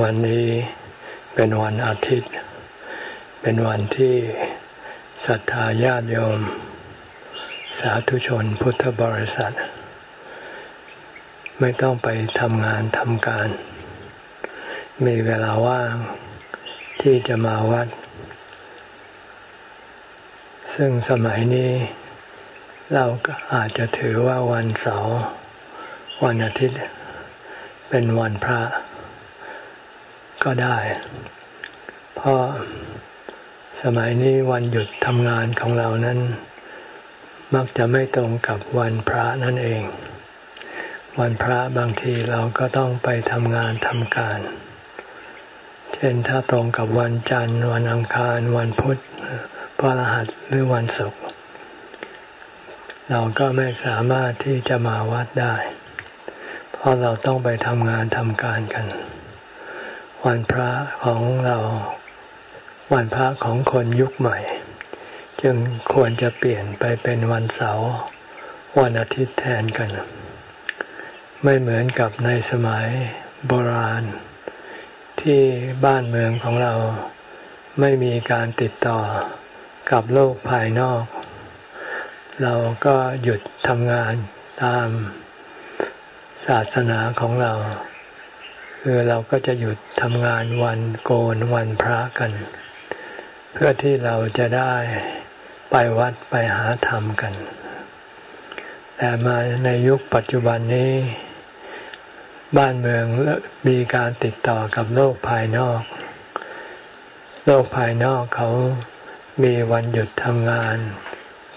วันนี้เป็นวันอาทิตย์ เป็นวันที่ศรัทธาญาติโยม สาธุชนพุทธบริษัท ไม่ต้องไปทำงานทำการ มีเวลาว่างที่จะมาวัด ซึ่งสมัยนี้ เราก็อาจจะถือว่าวันเสาร์วันอาทิตย์ เป็นวันพระ ก็ได้ เพราะสมัยนี้วันหยุดทำงานของเรานั้น มักจะไม่ตรงกับวันพระนั่นเอง วันพระบางทีเราก็ต้องไปทำงานทำการ เช่นถ้าตรงกับวันจันทร์ วันอังคาร วันพุธพระรหัสหรือวันศุกร์เราก็ไม่สามารถที่จะมาวัดได้ เพราะเราต้องไปทำงานทำการกัน วันพระของเรา วันพระของคนยุคใหม่ จึงควรจะเปลี่ยนไปเป็นวันเสาร์วันอาทิตย์แทนกัน ไม่เหมือนกับในสมัยโบราณ ที่บ้านเมืองของเราไม่มีการติดต่อกับโลกภายนอก เราก็หยุดทำงานตามศาสนาของเรา คือเราก็จะหยุดทำงานวันโกนวันพระกัน เพื่อที่เราจะได้ไปวัดไปหาธรรมกัน แต่มาในยุคปัจจุบันนี้ บ้านเมืองมีการติดต่อกับโลกภายนอก โลกภายนอกเขามีวันหยุดทำงาน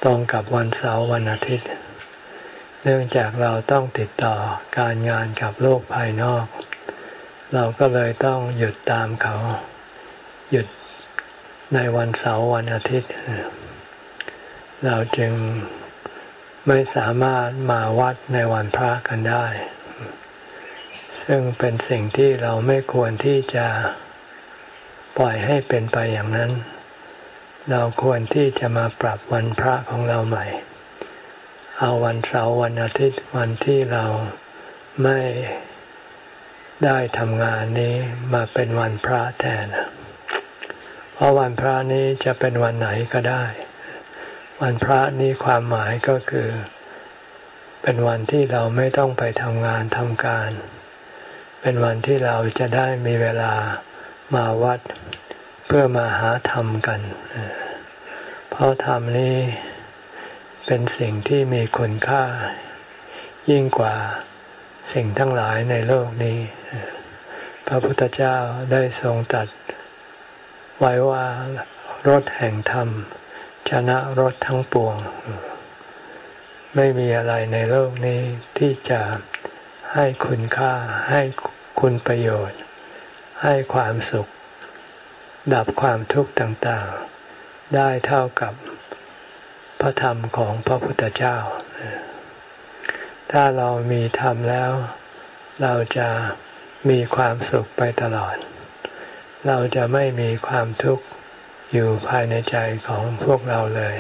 ตรงกับวันเสาร์วันอาทิตย์ เนื่องจากเราต้องติดต่อการงานกับโลกภายนอก เราก็เลยต้องหยุดตามเขา หยุดในวันเสาร์วันอาทิตย์ เราจึงไม่สามารถมาวัดในวันพระกันได้ ซึ่งเป็นสิ่งที่เราไม่ควรที่จะปล่อยให้เป็นไปอย่างนั้น เราควรที่จะมาปรับวันพระของเราใหม่ เอาวันเสาร์วันอาทิตย์วันที่เราไม่ ได้ทำงานนี้มาเป็นวันพระแทน เพราะวันพระนี้จะเป็นวันไหนก็ได้ วันพระนี้ความหมายก็คือ เป็นวันที่เราไม่ต้องไปทำงานทำการ เป็นวันที่เราจะได้มีเวลามาวัดเพื่อมาหาธรรมกัน เพราะธรรมนี้เป็นสิ่งที่มีคุณค่า ยิ่งกว่า สิ่งทั้งหลายในโลกนี้ พระพุทธเจ้าได้ทรงตัดไว้ว่ารถแห่งธรรม ชนะรถทั้งปวง ไม่มีอะไรในโลกนี้ที่จะให้คุณค่าให้คุณประโยชน์ ให้ความสุข ดับความทุกข์ต่างๆ ได้เท่ากับพระธรรมของพระพุทธเจ้า ถ้าเรามีธรรมแล้ว เราจะมีความสุขไปตลอด เราจะไม่มีความทุกข์อยู่ภายในใจของพวกเราเลย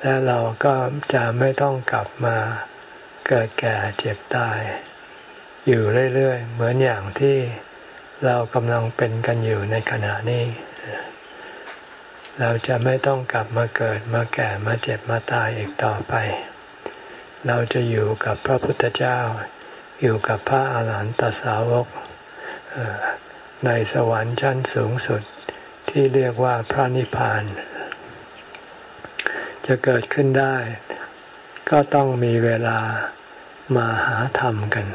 และเราก็จะไม่ต้องกลับมาเกิดแก่เจ็บตาย อยู่เรื่อยๆ เหมือนอย่างที่เรากำลังเป็นกันอยู่ในขณะนี้ เราจะไม่ต้องกลับมาเกิดมาแก่มาเจ็บมาตายอีกต่อไป เราจะอยู่กับพระพุทธเจ้า อยู่กับพระอาหารหันตสาวกในสวรรค์ชั้นสูงสุดที่เรียกว่าพระนิพพาน จะเกิดขึ้นได้ ก็ต้องมีเวลามาหาธรรมกัน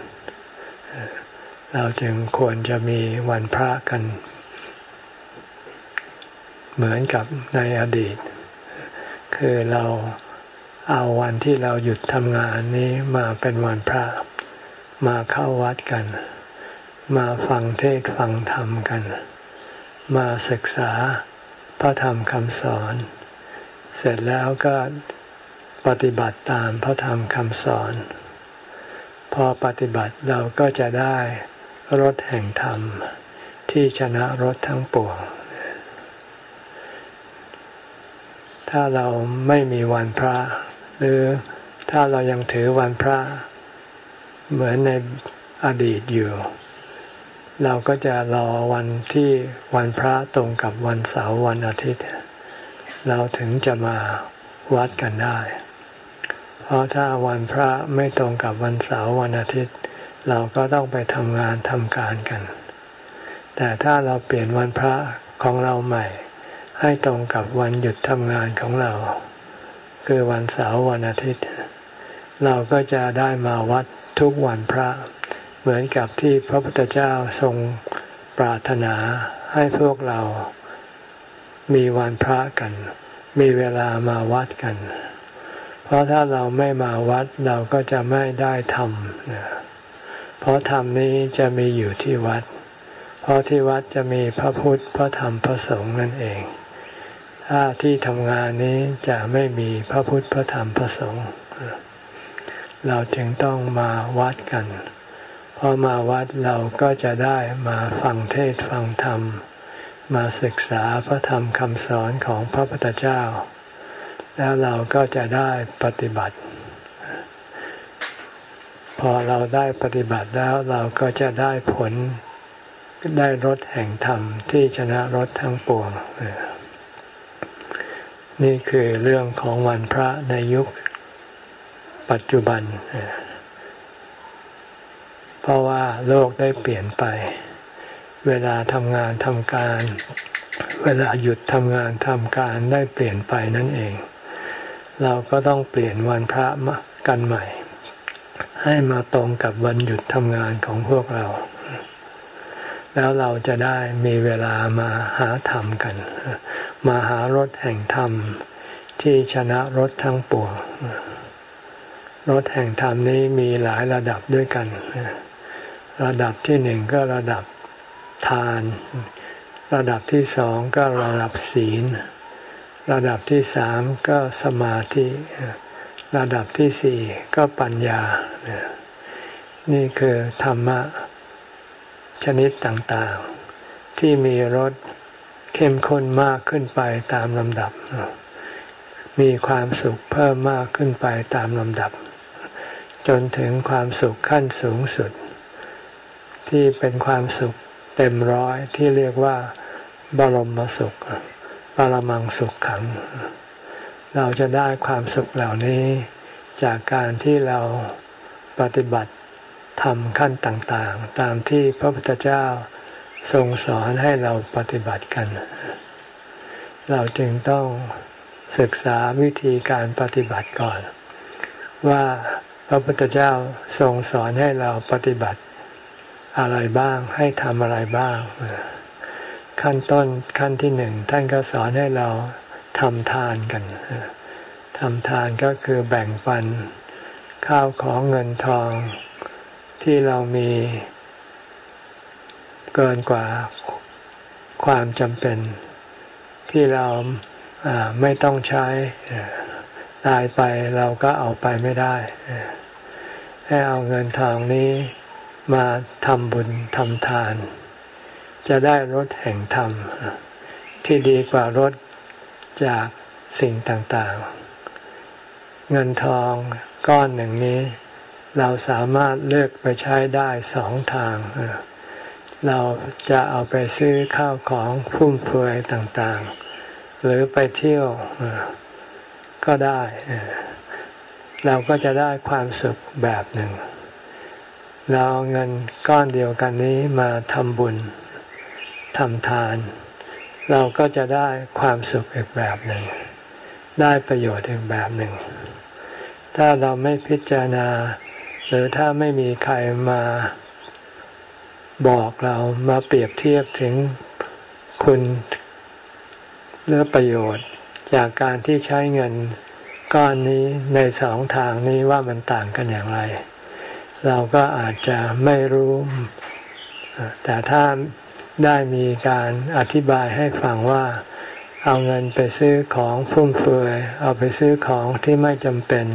เราจึงควรจะมีวันพระกัน เหมือนกับในอดีต คือเรา เอาวันที่เราหยุดทำงานนี้มาเป็นวันพระ มาเข้าวัดกัน มาฟังเทศฟังธรรมกัน มาศึกษาพระธรรมคำสอน เสร็จแล้วก็ปฏิบัติตามพระธรรมคำสอน พอปฏิบัติเราก็จะได้รถแห่งธรรมที่ชนะรถทั้งปวง ถ้าเราไม่มีวันพระ หรือถ้าเรายังถือวันพระ เหมือนในอดีตอยู่ เราก็จะรอวันที่วันพระตรงกับวันเสาร์วันอาทิตย์ เราถึงจะมาวัดกันได้ เพราะถ้าวันพระไม่ตรงกับวันเสาร์วันอาทิตย์ เราก็ต้องไปทำงานทำการกัน แต่ถ้าเราเปลี่ยนวันพระของเราใหม่ ให้ตรงกับวันหยุดทำงานของเรา คือวันเสาร์วันอาทิตย์ เราก็จะได้มาวัดทุกวันพระ เหมือนกับที่พระพุทธเจ้าทรงปรารถนาให้พวกเรา มีวันพระกัน มีเวลามาวัดกัน เพราะถ้าเราไม่มาวัดเราก็จะไม่ได้ทำเพราะธรรมนี้จะมีอยู่ที่วัดเพราะที่วัดจะมีพระพุทธ พระธรรม พระสงฆ์นั่นเอง ถ้าที่ทำงานนี้จะไม่มีพระพุทธพระธรรมพระสงฆ์เราจึงต้องมาวัดกันพอมาวัดเราก็จะได้มาฟังเทศฟังธรรม มาศึกษาพระธรรมคำสอนของพระพุทธเจ้า แล้วเราก็จะได้ปฏิบัติ พอเราได้ปฏิบัติแล้วเราก็จะได้ผลได้รถแห่งธรรมที่ชนะรถทั้งปวง นี่คือเรื่องของวันพระในยุคปัจจุบัน เพราะว่าโลกได้เปลี่ยนไป เวลาทำงานทำการ เวลาหยุดทำงานทำการได้เปลี่ยนไปนั่นเอง เราก็ต้องเปลี่ยนวันพระกันใหม่ ให้มาตรงกับวันหยุดทำงานของพวกเรา แล้วเราจะได้มีเวลามาหาธรรมกัน มาหารถแห่งธรรม ที่ชนะรถทั้งปวงรถแห่งธรรมนี้มีหลายระดับด้วยกัน ระดับที่หนึ่งก็ระดับทาน ระดับที่สองก็ระดับศีล ระดับที่สามก็สมาธิ ระดับที่สี่ก็ปัญญา นี่คือธรรมะ ชนิดต่างๆ ที่มีรสเข้มข้นมากขึ้นไปตามลำดับ มีความสุขเพิ่มมากขึ้นไปตามลำดับ จนถึงความสุขขั้นสูงสุด ที่เป็นความสุขเต็มร้อยที่เรียกว่า บรมสุข ปรมังสุขขัง เราจะได้ความสุขเหล่านี้จากการที่เราปฏิบัติ ทำขั้นต่างๆ ตามที่พระพุทธเจ้าทรงสอนให้เราปฏิบัติกัน เราจึงต้องศึกษาวิธีการปฏิบัติก่อน ว่าพระพุทธเจ้าทรงสอนให้เราปฏิบัติอะไรบ้างให้ทำอะไรบ้าง ขั้นต้นขั้นที่หนึ่งท่านก็สอนให้เราทำทานกันทำทานก็คือแบ่งปันข้าวของเงินทอง ที่เรามีเกินกว่าความจำเป็น ที่เราไม่ต้องใช้ตายไปเราก็เอาไปไม่ได้ ให้เอาเงินทองนี้มาทำบุญทำทาน จะได้รถแห่งธรรม ที่ดีกว่ารถจากสิ่งต่างๆ เงินทองก้อนหนึ่งนี้ เราสามารถเลือกไปใช้ได้สองทาง เราจะเอาไปซื้อข้าวของฟุ่มเฟือยต่างๆ หรือไปเที่ยวก็ได้ เราก็จะได้ความสุขแบบหนึ่ง เราเอาเงินก้อนเดียวกันนี้มาทำบุญทำทาน เราก็จะได้ความสุขอีกแบบหนึ่ง ได้ประโยชน์อีกแบบหนึ่ง ถ้าเราไม่พิจารณา หรือถ้าไม่มีใครมาบอกเรามาเปรียบเทียบถึงคุณหรือประโยชน์ จากการที่ใช้เงินก้อนนี้ในสองทางนี้ว่ามันต่างกันอย่างไร เราก็อาจจะไม่รู้ แต่ถ้าได้มีการอธิบายให้ฟังว่าเอาเงินไปซื้อของฟุ่มเฟือยเอาไปซื้อของที่ไม่จำเป็น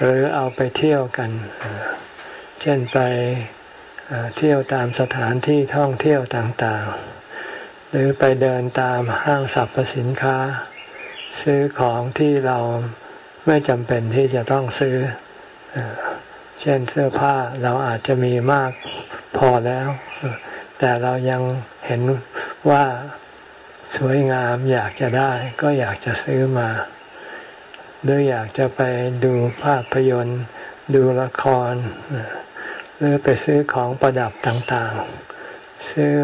หรือเอาไปเที่ยวกัน เช่นไปเที่ยวตามสถานที่ท่องเที่ยวต่างๆ หรือไปเดินตามห้างสรรพสินค้า ซื้อของที่เราไม่จำเป็นที่จะต้องซื้อ เช่นเสื้อผ้าเราอาจจะมีมากพอแล้ว แต่เรายังเห็นว่าสวยงามอยากจะได้ก็อยากจะซื้อมา หรืออยากจะไปดูภาพยนตร์ ดูละคร หรือไปซื้อของประดับต่างๆ ซื้อ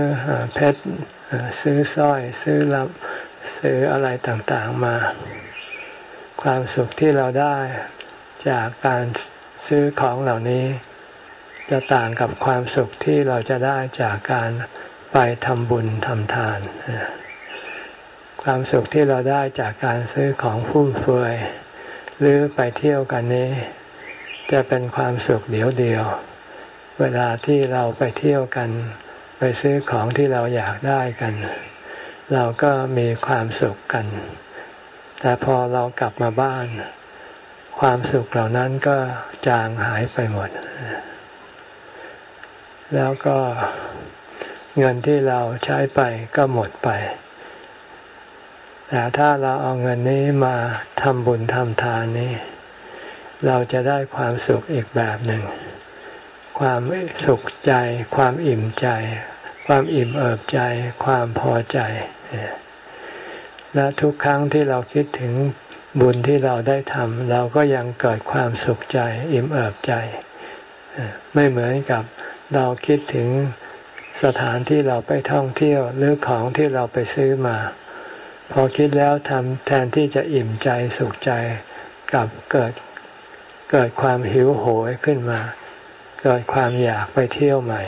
เพชรซื้อสร้อย ซื้อลับซื้ออะไรต่างๆมา ความสุขที่เราได้จากการซื้อของเหล่านี้ จะต่างกับความสุขที่เราจะได้จากการไปทำบุญทำทาน ความสุขที่เราได้จากการซื้อของฟุ่มเฟือย หรือไปเที่ยวกันนี้ จะเป็นความสุขเดียวเดียว เวลาที่เราไปเที่ยวกัน ไปซื้อของที่เราอยากได้กัน เราก็มีความสุขกัน แต่พอเรากลับมาบ้าน ความสุขเหล่านั้นก็จางหายไปหมด แล้วก็เงินที่เราใช้ไปก็หมดไป แต่ถ้าเราเอาเงินนี้มาทำบุญทำทานนี้ เราจะได้ความสุขอีกแบบหนึ่ง ความสุขใจ ความอิ่มใจ ความอิ่มเอิบใจ ความพอใจและทุกครั้งที่เราคิดถึงบุญที่เราได้ทำเราก็ยังเกิดความสุขใจ อิ่มเอิบใจ ไม่เหมือนกับเราคิดถึงสถานที่เราไปท่องเที่ยวหรือของที่เราไปซื้อมา พอคิดแล้วทำแทนที่จะอิ่มใจสุขใจกับเกิดเกิดความหิวโหยขึ้นมา เกิดความอยากไปเที่ยวใหม่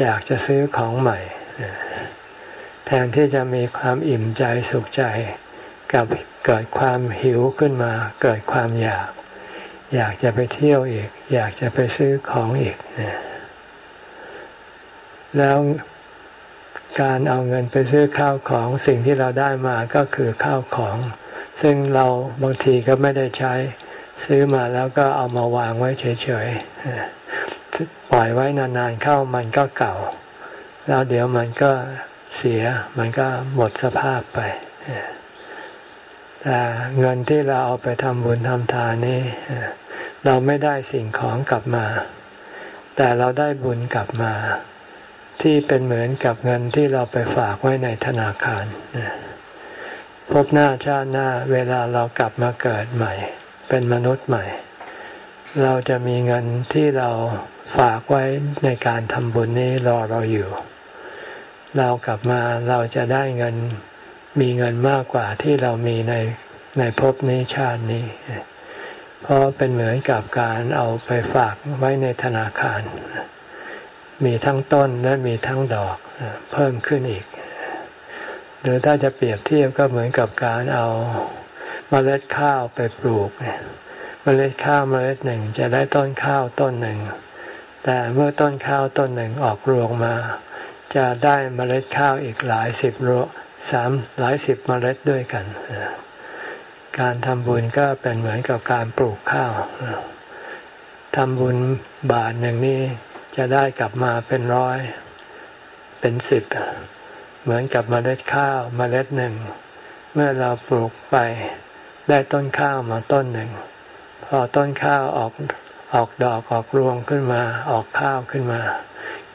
อยากจะซื้อของใหม่ แทนที่จะมีความอิ่มใจสุขใจ กับเกิดความหิวขึ้นมา เกิดความอยาก อยากจะไปเที่ยวอีก อยากจะไปซื้อของอีกแล้ว การเอาเงินไปซื้อข้าวของสิ่งที่เราได้มาก็คือข้าวของ ซึ่งเราบางทีก็ไม่ได้ใช้ ซื้อมาแล้วก็เอามาวางไว้เฉยๆปล่อยไว้นานๆเข้ามันก็เก่า แล้วเดี๋ยวมันก็เสียมันก็หมดสภาพไปแต่เงินที่เราเอาไปทำบุญทำทานนี่เราไม่ได้สิ่งของกลับมา แต่เราได้บุญกลับมา ที่เป็นเหมือนกับเงินที่เราไปฝากไว้ในธนาคารพบหน้าชาติหน้าเวลาเรากลับมาเกิดใหม่ เป็นมนุษย์ใหม่ เราจะมีเงินที่เราฝากไว้ในการทำบุญนี้รอเราอยู่ เรากลับมาเราจะได้เงินมีเงินมากกว่าที่เรามีในในภพนี้ชาตินี้ เพราะเป็นเหมือนกับการเอาไปฝากไว้ในธนาคาร มีทั้งต้นและมีทั้งดอกเพิ่มขึ้นอีก หรือถ้าจะเปรียบเทียบก็เหมือนกับการเอาเมล็ดข้าวไปปลูกเมล็ดข้าวเมล็ดหนึ่งจะได้ต้นข้าวต้นหนึ่ง แต่เมื่อต้นข้าวต้นหนึ่งออกรวงมา จะได้เมล็ดข้าวอีกหลายสิบรวสามหลายสิบเมล็ดด้วยกัน การทำบุญก็เป็นเหมือนกับการปลูกข้าวทำบุญบาทหนึ่งนี่ จะได้กลับมาเป็นร้อย เป็นสิบ เหมือนกับมเมล็ดข้าวเมล็ดหนึ่ง เมื่อเราปลูกไปได้ต้นข้าวมาต้นหนึ่ง พอต้นข้าวออกออกดอกออกรวงขึ้นมา ออกข้าวขึ้นมา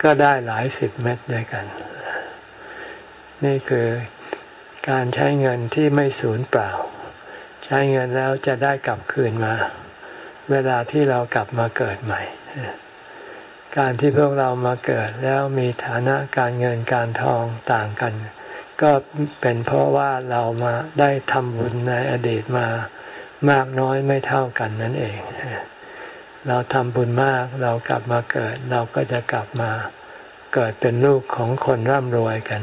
ก็ได้หลายสิบเม็ดด้วยกัน นี่คือการใช้เงินที่ไม่สูญเปล่า ใช้เงินแล้วจะได้กลับคืนมา เวลาที่เรากลับมาเกิดใหม่ การที่พวกเรามาเกิดแล้วมีฐานะการเงินการทองต่างกัน ก็เป็นเพราะว่าเรามาได้ทำบุญในอดีตมามากน้อยไม่เท่ากันนั่นเอง เราทำบุญมากเรากลับมาเกิด เราก็จะกลับมาเกิดเป็นลูกของคนร่ำรวยกัน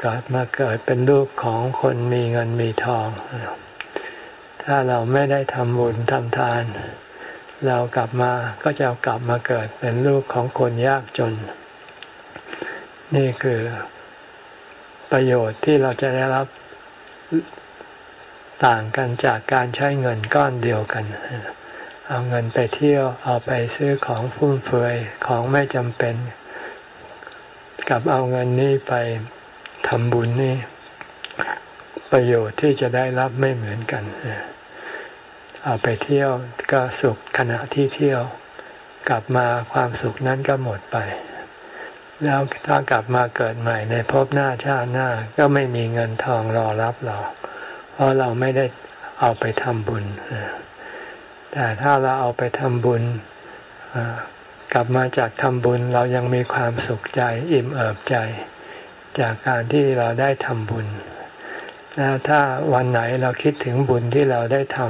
เกิดมาเกิดเป็นลูกของคนมีเงินมีทอง ถ้าเราไม่ได้ทำบุญทำทาน เรากลับมาก็จะกลับมาเกิดเป็นลูกของคนยากจน นี่คือประโยชน์ที่เราจะได้รับต่างกันจากการใช้เงินก้อนเดียวกัน เอาเงินไปเที่ยวเอาไปซื้อของฟุ่มเฟือยของไม่จำเป็น กับเอาเงินนี้ไปทำบุญนี่ ประโยชน์ที่จะได้รับไม่เหมือนกันเเอาไปเที่ยวก็สุขขณะที่เที่ยว กลับมาความสุขนั้นก็หมดไป แล้วถ้ากลับมาเกิดใหม่ในภพหน้าชาติหน้าก็ไม่มีเงินทองรอรับเรา เพราะเราไม่ได้เอาไปทำบุญ แต่ถ้าเราเอาไปทำบุญกลับมาจากทำบุญเรายังมีความสุขใจอิ่มเอิบใจ จากการที่เราได้ทำบุญถ้าวันไหนเราคิดถึงบุญที่เราได้ทำ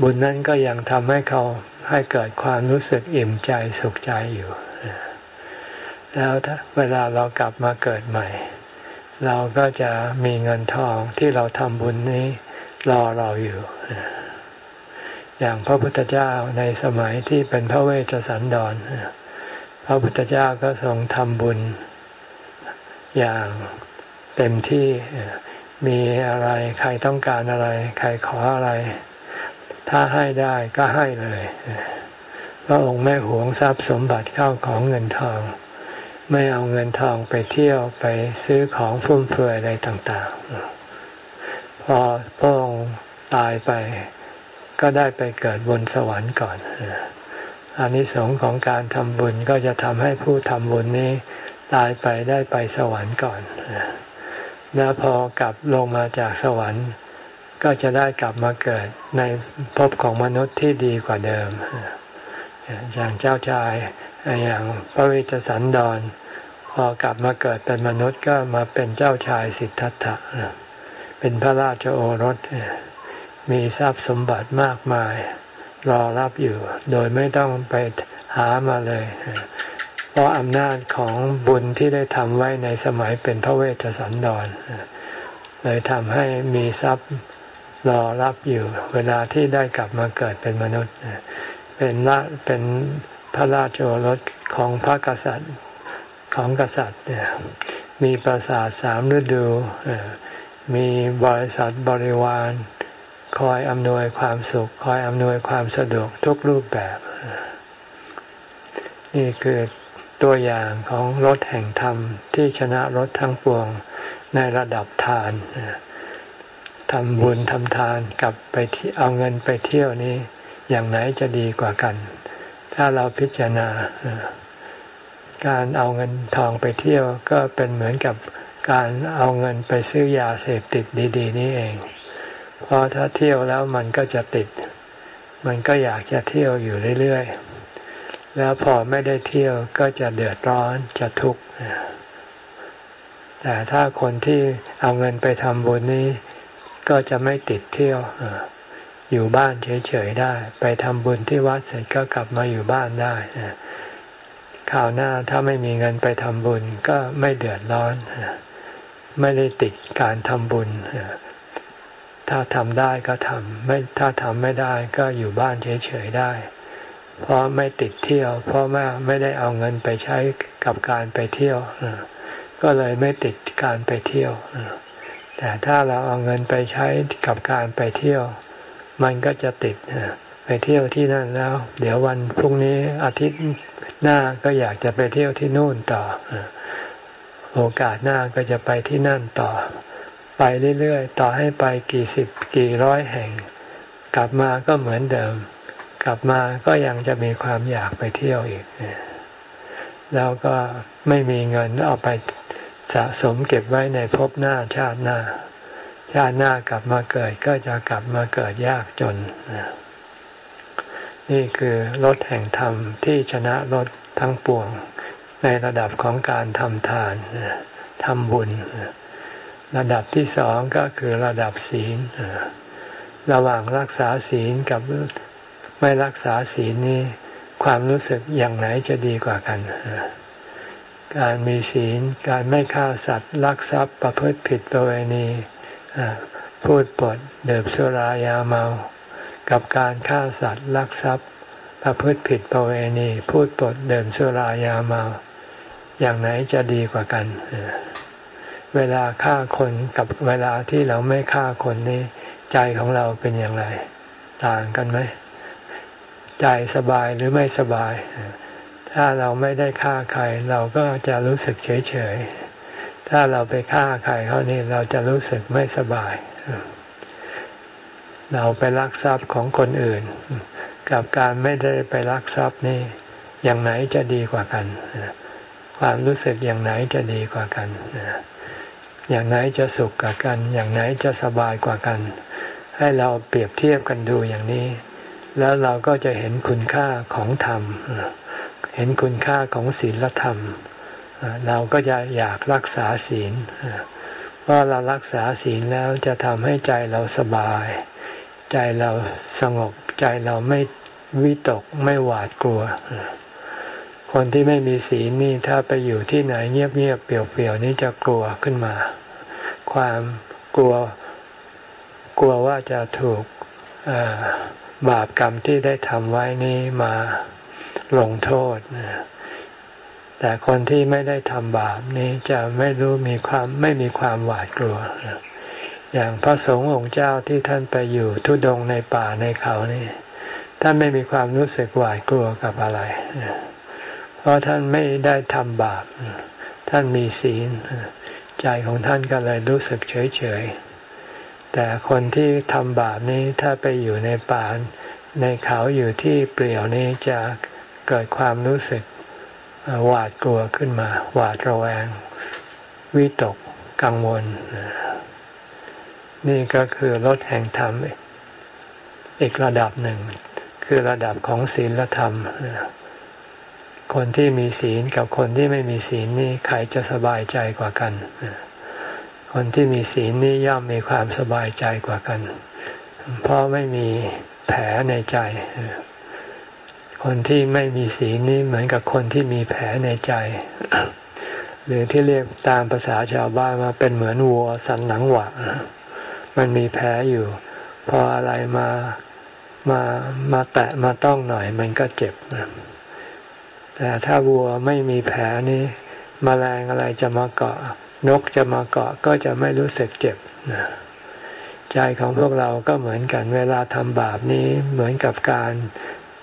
บุญนั้นก็ยังทำให้เขาให้เกิดความรู้สึกอิ่มใจสุขใจอยู่ แล้วเวลาเรากลับมาเกิดใหม่ เราก็จะมีเงินทองที่เราทำบุญนี้รอเราอยู่ อย่างพระพุทธเจ้าในสมัยที่เป็นพระเวชสันดร พระพุทธเจ้าก็ทรงทำบุญ อย่างเต็มที่มีอะไรใครต้องการอะไร ใครขออะไร ถ้าให้ได้ก็ให้เลยพระองค์ไม่หวงทรัพย์สมบัติเข้าของเงินทอง ไม่เอาเงินทองไปเที่ยวไปซื้อของฟุ่มเฟือยอะไรต่างๆ พอพระองค์ตายไปก็ได้ไปเกิดบนสวรรค์ก่อนอันนี้สงของการทำบุญก็จะทำให้ผู้ทำบุญนี้ ตายไปได้ไปสวรรค์ก่อน แล้วพอกลับลงมาจากสวรรค์ ก็จะได้กลับมาเกิดในภพของมนุษย์ที่ดีกว่าเดิม อย่างเจ้าชายอย่างพระวิจสันดร พอกลับมาเกิดเป็นมนุษย์ก็มาเป็นเจ้าชายสิทธัตถะเป็นพระราชโอรส มีทรัพย์สมบัติมากมาย รอรับอยู่ โดยไม่ต้องไปหามาเลย เพราะอำนาจของบุญที่ได้ทำไว้ในสมัยเป็นพระเวชสันดรเลยทำให้มีทรัพย์ รอรับอยู่เวลาที่ได้กลับมาเกิดเป็นมนุษย์ เป็นละเป็นพระราชโอรสของพระกษัตริย์ของกษัตริย์มีปราสาทสามฤดูมีบริษัทบริวาร คอยอำนวยความสุข คอยอำนวยความสะดวกทุกรูปแบบ นี่คือตัวอย่างของรถแห่งธรรมที่ชนะรถทั้งปวงในระดับทาน ทำบุญทำทานกับไปเอาเงินไปเที่ยวนี้ อย่างไหนจะดีกว่ากัน ถ้าเราพิจารณา การเอาเงินทองไปเที่ยวก็เป็นเหมือนกับการเอาเงินไปซื้อยาเสพติดดี ๆ นี่เอง เพราะถ้าเที่ยวแล้วมันก็จะติด มันก็อยากจะเที่ยวอยู่เรื่อยๆ แล้วพอไม่ได้เที่ยวก็จะเดือดร้อนจะทุกข์ แต่ถ้าคนที่เอาเงินไปทำบุญนี้ ก็จะไม่ติดเที่ยวอยู่บ้านเฉยๆได้ ไปทำบุญที่วัดเสร็จก็กลับมาอยู่บ้านได้ข่าวหน้าถ้าไม่มีเงินไปทำบุญก็ไม่เดือดร้อน ไม่ได้ติดการทำบุญ ถ้าทำได้ก็ทำไม่ถ้าทำไม่ได้ก็อยู่บ้านเฉยๆได้ เพราะไม่ติดเที่ยว เพราะไม่ไม่ได้เอาเงินไปใช้กับการไปเที่ยว ก็เลยไม่ติดการไปเที่ยว แต่ถ้าเราเอาเงินไปใช้กับการไปเที่ยว มันก็จะติดไปเที่ยวที่นั่นแล้ว เดี๋ยววันพรุ่งนี้อาทิตย์หน้าก็อยากจะไปเที่ยวที่นู่นต่อ โอกาสหน้าก็จะไปที่นั่นต่อ ไปเรื่อยๆ ต่อให้ไปกี่สิบกี่ร้อยแห่ง กลับมาก็เหมือนเดิม กลับมาก็ยังจะมีความอยากไปเที่ยวอีกแล้วก็ไม่มีเงินเอาไป สะสมเก็บไว้ในภพหน้าชาติหน้า ชาติหน้ากลับมาเกิดก็จะกลับมาเกิดยากจน นี่คือรถแห่งธรรมที่ชนะรถทั้งปวงในระดับของการทำทานทำบุญ ระดับที่สองก็คือระดับศีล ระหว่างรักษาศีลกับไม่รักษาศีลนี้ ความรู้สึกอย่างไหนจะดีกว่ากัน การมีศีล การไม่ฆ่าสัตว์ลักทรัพย์ประพฤติผิดประเวณีพูดปดเดิบสุรายาเมา กับการฆ่าสัตว์ลักทรัพย์ ประพฤติผิดประเวณี พูดปดเดิมสุรายาเมา อย่างไหนจะดีกว่ากัน เวลาฆ่าคนกับเวลาที่เราไม่ฆ่าคนนี้ ใจของเราเป็นอย่างไร ต่างกันไหม ใจสบายหรือไม่สบาย ถ้าเราไม่ได้ฆ่าใคร เราก็จะรู้สึกเฉยเฉยถ้าเราไปฆ่าใครเขานี่เราจะรู้สึกไม่สบาย เราไปลักทรัพย์ของคนอื่น กับการไม่ได้ไปลักทรัพย์นี่อย่างไหนจะดีกว่ากันคความรู้สึกอย่างไหนจะดีกว่ากันอย่างไหนจะสุขกว่ากัน อย่างไหนจะสบายกว่ากัน ให้เราเปรียบเทียบกันดูอย่างนี้ แล้วเราก็จะเห็นคุณค่าของธรรม เห็นคุณค่าของศีลธรรม เราก็จะอยากรักษาศีลเพราะเรารักษาศีลแล้วจะทำให้ใจเราสบาย ใจเราสงบใจเราไม่วิตกไม่หวาดกลัว คนที่ไม่มีศีลนี่ถ้าไปอยู่ที่ไหนเงียบๆเปลี่ยวๆนี่จะกลัวขึ้นมา ความกลัวกลัวว่าจะถูกบาปกรรมที่ได้ทำไว้นี้มา ลงโทษ แต่คนที่ไม่ได้ทำบาปนี้จะไม่รู้มีความไม่มีความหวาดกลัว อย่างพระสงฆ์องค์เจ้าที่ท่านไปอยู่ทุดงในป่าในเขานี่ท่านไม่มีความรู้สึกหวาดกลัวกับอะไร เพราะท่านไม่ได้ทำบาป ท่านมีศีล ใจของท่านก็เลยรู้สึกเฉยเฉยแต่คนที่ทำบาปนี้ถ้าไปอยู่ในป่าในเขาอยู่ที่เปลี่ยวนี้จะ เกิดความรู้สึกหวาดกลัวขึ้นมา หวาดระแวง วิตกกังวล นี่ก็คือรถแห่งธรรมอีกระดับหนึ่ง คือระดับของศีลธรรม คนที่มีศีลกับคนที่ไม่มีศีลนี่ใครจะสบายใจกว่ากัน คนที่มีศีลนี่ย่อมมีความสบายใจกว่ากัน เพราะไม่มีแผลในใจ คนที่ไม่มีศีลนี่เหมือนกับคนที่มีแผลในใจ หรือที่เรียกตามภาษาชาวบ้านมาเป็นเหมือนวัวสันหลังหวะมันมีแผลอยู่ พออะไรมามามาแตะมาต้องหน่อย มันก็เจ็บแต่ถ้าวัวไม่มีแผลนี้มแมลงอะไรจะมาเกาะ นกจะมาเกาะก็จะไม่รู้สึกเจ็บใจของพวกเราก็เหมือนกันเวลาทำบาปนี้เหมือนกับการ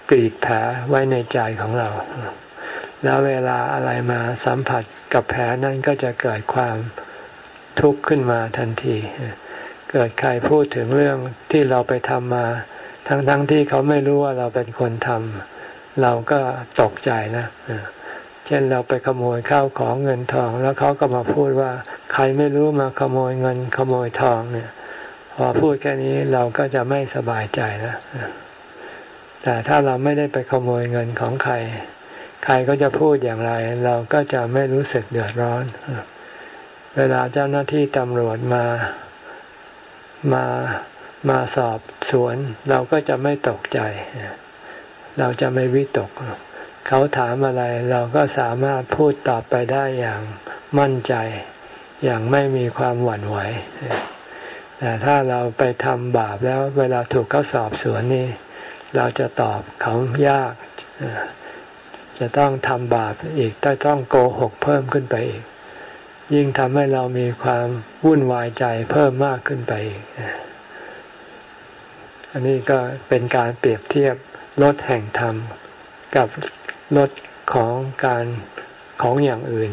กรีดแผลไว้ในใจของเรา แล้วเวลาอะไรมาสัมผัสกับแผลนั้นก็จะเกิดความทุกข์ขึ้นมาทันที เกิดใครพูดถึงเรื่องที่เราไปทำมา ทั้งๆทที่เขาไม่รู้ว่าเราเป็นคนทำเราก็ตกใจนะเช่นเราไปขโมยข้าวของเงินทอง แล้วเขาก็มาพูดว่า ใครไม่รู้มาขโมยเงินขโมยทองเนี่ย พอพูดแค่นี้เราก็จะไม่สบายใจนะ แต่ถ้าเราไม่ได้ไปขโมยเงินของใคร ใครก็จะพูดอย่างไร เราก็จะไม่รู้สึกเดือดร้อน เวลาเจ้าหน้าที่ตำรวจมา มามาสอบสวน เราก็จะไม่ตกใจ เราจะไม่วิตก เขาถามอะไรเราก็สามารถพูดตอบไปได้อย่างมั่นใจ อย่างไม่มีความหวั่นไหว แต่ถ้าเราไปทำบาปแล้วเวลาถูกเขาสอบสวนนี่ เราจะตอบเขายาก จะต้องทำบาปอีกต้องโกหกเพิ่มขึ้นไปอีก ยิ่งทำให้เรามีความวุ่นวายใจเพิ่มมากขึ้นไปอีกอันนี้ก็เป็นการเปรียบเทียบรถแห่งธรรม กับรถของการของอย่างอื่น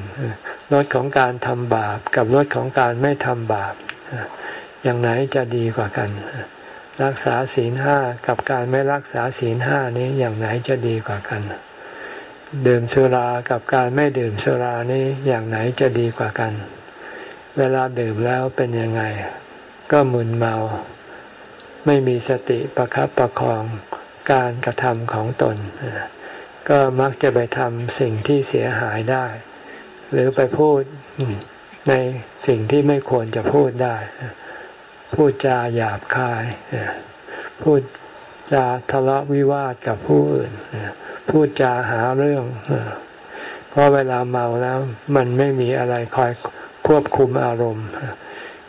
รถของการทำบาป กับรถของการไม่ทำบาปอย่างไหนจะดีกว่ากัน รักษาศีลห้ากับการไม่รักษาศีลห้านี้อย่างไหนจะดีกว่ากัน ดื่มสุรากับการไม่ดื่มสุรานี้อย่างไหนจะดีกว่ากัน เวลาดื่มแล้วเป็นยังไง ก็มึนเมา ไม่มีสติประครับประคองการกระทำของตน ก็มักจะไปทำสิ่งที่เสียหายได้ หรือไปพูดในสิ่งที่ไม่ควรจะพูดได้ พูดจาหยาบคาย พูดจาทะเลาะวิวาทกับผู้อื่น พูดจาหาเรื่อง เพราะเวลาเมาแล้ว มันไม่มีอะไรคอยควบคุมอารมณ์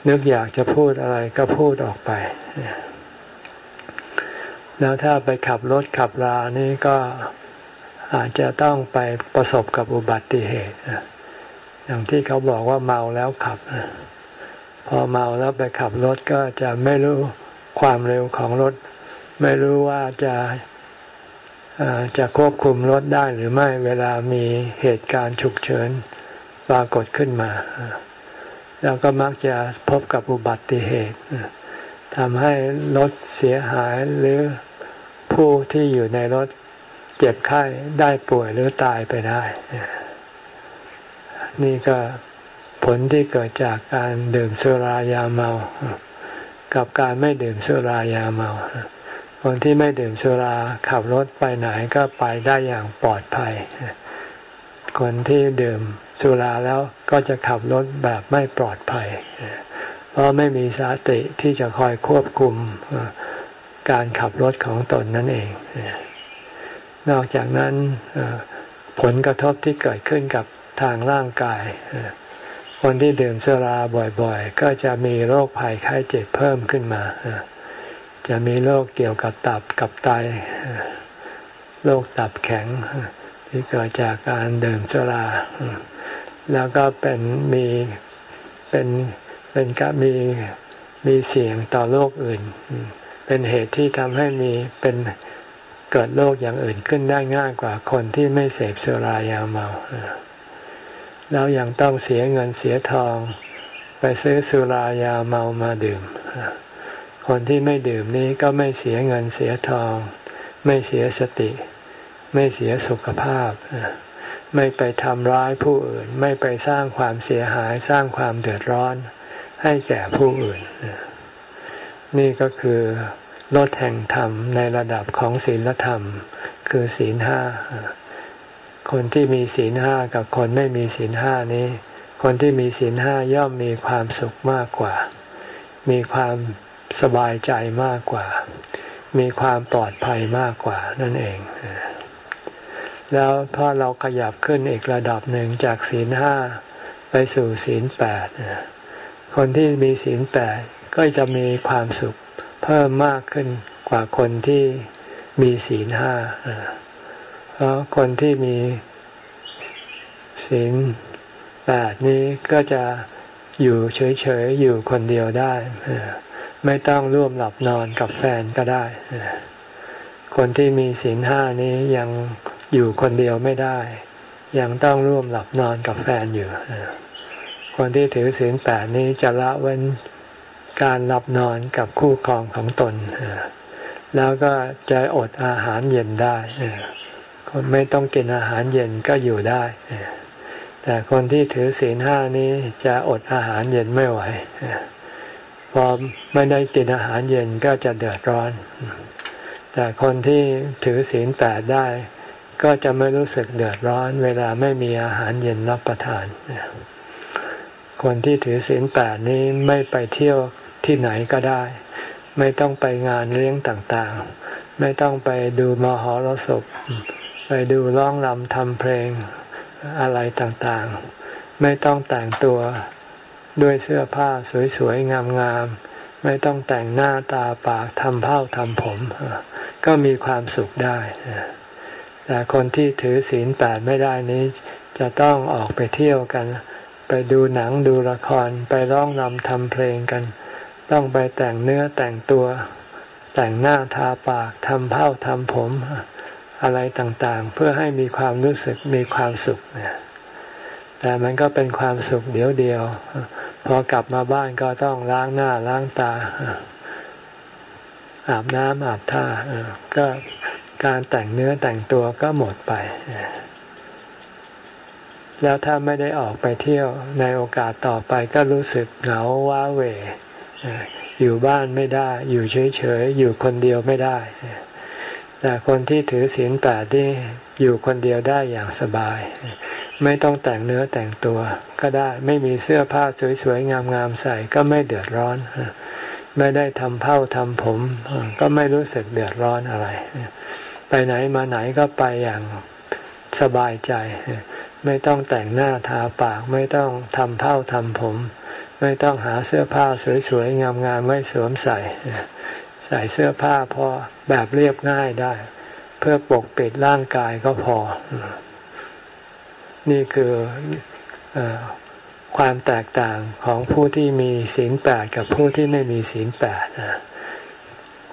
นึกอยากจะพูดอะไรก็พูดออกไป แล้วถ้าไปขับรถขับรานี่ก็อาจจะต้องไปประสบกับอุบัติเหตุอย่างที่เขาบอกว่าเมาแล้วขับ พอเมาแล้วไปขับรถก็จะไม่รู้ความเร็วของรถ ไม่รู้ว่าจะจะควบคุมรถได้หรือไม่เวลามีเหตุการณ์ฉุกเฉินปรากฏขึ้นมา แล้วก็มักจะพบกับอุบัติเหตุทำให้รถเสียหายหรือผู้ที่อยู่ในรถเจ็บไข้ได้ป่วยหรือตายไปได้ นี่ก็ ผลที่เกิดจากการดื่มสุรายาเมา กับการไม่ดื่มสุรายาเมา คนที่ไม่ดื่มสุราขับรถไปไหนก็ไปได้อย่างปลอดภัย คนที่ดื่มสุราแล้วก็จะขับรถแบบไม่ปลอดภัย เพราะไม่มีสติที่จะคอยควบคุมการขับรถของตนนั่นเอง นอกจากนั้นผลกระทบที่เกิดขึ้นกับทางร่างกาย คนที่ดื่มสุราบ่อยๆ ก็จะมีโรคภัยไข้เจ็บเพิ่มขึ้นมา จะมีโรคเกี่ยวกับตับกับไต โรคตับแข็งที่เกิดจากการดื่มสุรา แล้วก็เป็นมีเป็นเป็นกมีมีเสี่ยงต่อโรคอื่น เป็นเหตุที่ทำให้มีเป็นเกิดโรคอย่างอื่นขึ้นได้ง่ายกว่าคนที่ไม่เสพสุรายาเมา แล้วยังต้องเสียเงินเสียทอง ไปซื้อสุรายาเมามาดื่ม คนที่ไม่ดื่มนี้ก็ไม่เสียเงินเสียทอง ไม่เสียสติ ไม่เสียสุขภาพ ไม่ไปทำร้ายผู้อื่น ไม่ไปสร้างความเสียหายสร้างความเดือดร้อน ให้แก่ผู้อื่น นี่ก็คือลดแห่งธรรมในระดับของศีลธรรม คือศีลห้า คนที่มีศีลห้ากับคนไม่มีศีลห้านี้ คนที่มีศีลห้าย่อมมีความสุขมากกว่า มีความสบายใจมากกว่า มีความปลอดภัยมากกว่านั่นเอง แล้วพอเราขยับขึ้นอีกระดับหนึ่งจากศีลห้าไปสู่ศีลแปดคนที่มีศีลแปดก็จะมีความสุขเพิ่มมากขึ้นกว่าคนที่มีศีลห้า เพราะคนที่มีศีลแปดนี้ก็จะอยู่เฉยๆ อยู่คนเดียวได้ ไม่ต้องร่วมหลับนอนกับแฟนก็ได้ คนที่มีศีลห้านี้ยังอยู่คนเดียวไม่ได้ ยังต้องร่วมหลับนอนกับแฟนอยู่ คนที่ถือศีลแปดนี้จะละเว้นการหลับนอนกับคู่ครองของตน แล้วก็จะอดอาหารเย็นได้ คนไม่ต้องกินอาหารเย็นก็อยู่ได้ แต่คนที่ถือศีลห้านี้จะอดอาหารเย็นไม่ไหวพอไม่ได้กินอาหารเย็นก็จะเดือดร้อน แต่คนที่ถือศีลแปดได้ ก็จะไม่รู้สึกเดือดร้อน เวลาไม่มีอาหารเย็นรับประทาน คนที่ถือศีลแปดนี้ไม่ไปเที่ยวที่ไหนก็ได้ ไม่ต้องไปงานเลี้ยงต่างๆ ไม่ต้องไปดูมหรสพ ไปดูร้องรำทำเพลงอะไรต่างๆ ไม่ต้องแต่งตัวด้วยเสื้อผ้าสวยๆ งามๆ ไม่ต้องแต่งหน้าตาปากทำเผ้าทำผม ก็มีความสุขได้ แต่คนที่ถือศีลแปดไม่ได้นี้ จะต้องออกไปเที่ยวกัน ไปดูหนังดูละครไปร้องรำทำเพลงกัน ต้องไปแต่งเนื้อแต่งตัว แต่งหน้าทาปากทำเผ้าทำผม อะไรต่างๆ เพื่อให้มีความรู้สึกมีความสุขแต่มันก็เป็นความสุขเดียวเดียวพอกลับมาบ้านก็ต้องล้างหน้าล้างตา อาบน้ำอาบท่าก็การแต่งเนื้อแต่งตัวก็หมดไป แล้วถ้าไม่ได้ออกไปเที่ยวในโอกาสต่อไปก็รู้สึกเหงาว้าเหวอยู่บ้านไม่ได้ อยู่เฉยๆ อยู่คนเดียวไม่ได้ แต่คนที่ถือศีลแปดที่อยู่คนเดียวได้อย่างสบาย ไม่ต้องแต่งเนื้อแต่งตัว ก็ได้ไม่มีเสื้อผ้าสวยๆงามๆใส่ก็ไม่เดือดร้อน ไม่ได้ทำเผ้าทำผม ก็ไม่รู้สึกเดือดร้อนอะไร ไปไหนมาไหนก็ไปอย่างสบายใจ ไม่ต้องแต่งหน้าทาปาก ไม่ต้องทำเผ้าทำผม ไม่ต้องหาเสื้อผ้าสวยๆงามๆไว้สวมใส่ ใส่เสื้อผ้าพอแบบเรียบง่ายได้ เพื่อปกปิดร่างกายก็พอ นี่คืออความแตกต่างของผู้ที่มีศีลแปดกับผู้ที่ไม่มีศีลแปด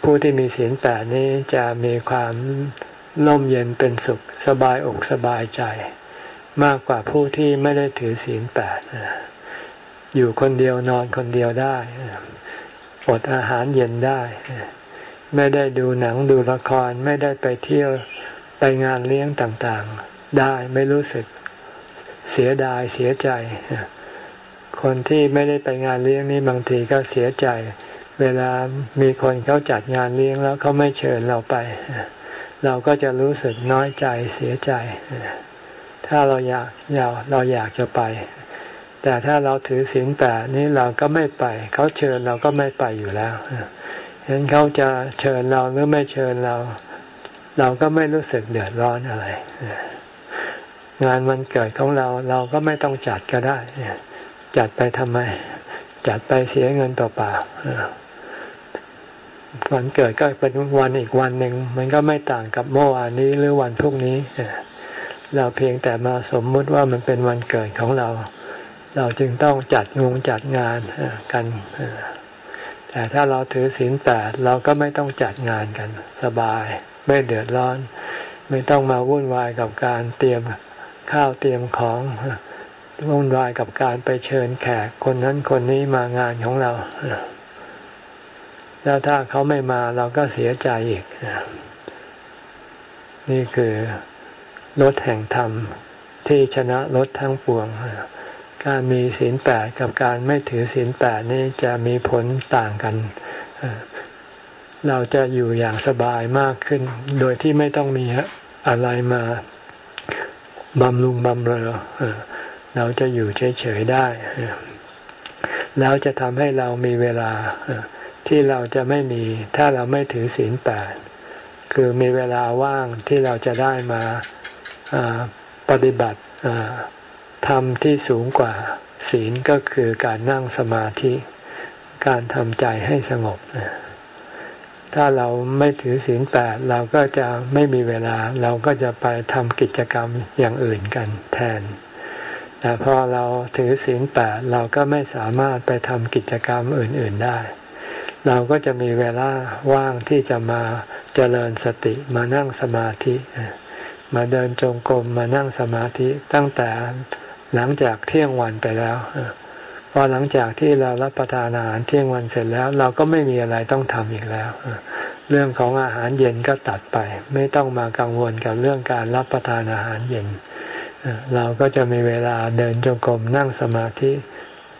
ผู้ที่มีศีลแปดนี้จะมีความร่มเย็นเป็นสุขสบายอกสบายใจ มากกว่าผู้ที่ไม่ได้ถือศีลแปดอยู่คนเดียวนอนคนเดียวได้ อดอาหารเย็นได้ ไม่ได้ดูหนังดูละครไม่ได้ไปเที่ยวไปงานเลี้ยงต่างๆ ได้ไม่รู้สึกเสียดายเสียใจ คนที่ไม่ได้ไปงานเลี้ยงนี่บางทีก็เสียใจ เวลามีคนเขาจัดงานเลี้ยงแล้วเขาไม่เชิญเราไป เราก็จะรู้สึกน้อยใจเสียใจ ถ้าเราอยากเราเราอยากจะไป แต่ถ้าเราถือศีลแปดนี้เราก็ไม่ไป เขาเชิญเราก็ไม่ไปอยู่แล้วเห็นเขาจะเชิญเราหรือไม่เชิญเรา เราก็ไม่รู้สึกเดือดร้อนอะไร งานวันเกิดของเราเราก็ไม่ต้องจัดก็ได้ จัดไปทำไม จัดไปเสียเงินเปล่าๆวันเกิดก็เป็นวันอีกวันหนึ่งมันก็ไม่ต่างกับเมื่อวานนี้หรือวันพรุ่งนี้เราเพียงแต่มาสมมุติว่ามันเป็นวันเกิดของเรา เราจึงต้องจัดงงจัดงานกัน แต่ถ้าเราถือศีลแปดเราก็ไม่ต้องจัดงานกัน สบาย ไม่เดือดร้อน ไม่ต้องมาวุ่นวายกับการเตรียมข้าวเตรียมของวุ่นวายกับการไปเชิญแขกคนนั้นคนนี้มางานของเรา แล้วถ้าเขาไม่มาเราก็เสียใจอีก นี่คือรถแห่งธรรมที่ชนะรถทั้งปวง การมีศีลแปดกับการไม่ถือศีลแปดนี่จะมีผลต่างกัน เราจะอยู่อย่างสบายมากขึ้น โดยที่ไม่ต้องมีอะไรมาบำรุงบำเรอ เราจะอยู่เฉยๆได้ แล้วจะทำให้เรามีเวลาที่เราจะไม่มี ถ้าเราไม่ถือศีลแปดคือมีเวลาว่างที่เราจะได้มาปฏิบัติ ทำที่สูงกว่าศีลก็คือการนั่งสมาธิ การทำใจให้สงบ ถ้าเราไม่ถือศีลแปดเราก็จะไม่มีเวลาเราก็จะไปทำกิจกรรมอย่างอื่นกันแทน แต่พอเราถือศีลแปดเราก็ไม่สามารถไปทำกิจกรรมอื่น ๆได้ เราก็จะมีเวลาว่างที่จะมาเจริญสติมานั่งสมาธิ มาเดินจงกรมมานั่งสมาธิตั้งแต่ หลังจากเที่ยงวันไปแล้วพอหลังจากที่เรารับประทานอาหารเที่ยงวันเสร็จแล้ว เราก็ไม่มีอะไรต้องทำอีกแล้ว เรื่องของอาหารเย็นก็ตัดไป ไม่ต้องมากังวลกับเรื่องการรับประทานอาหารเย็น เราก็จะมีเวลาเดินจงกรมนั่งสมาธิ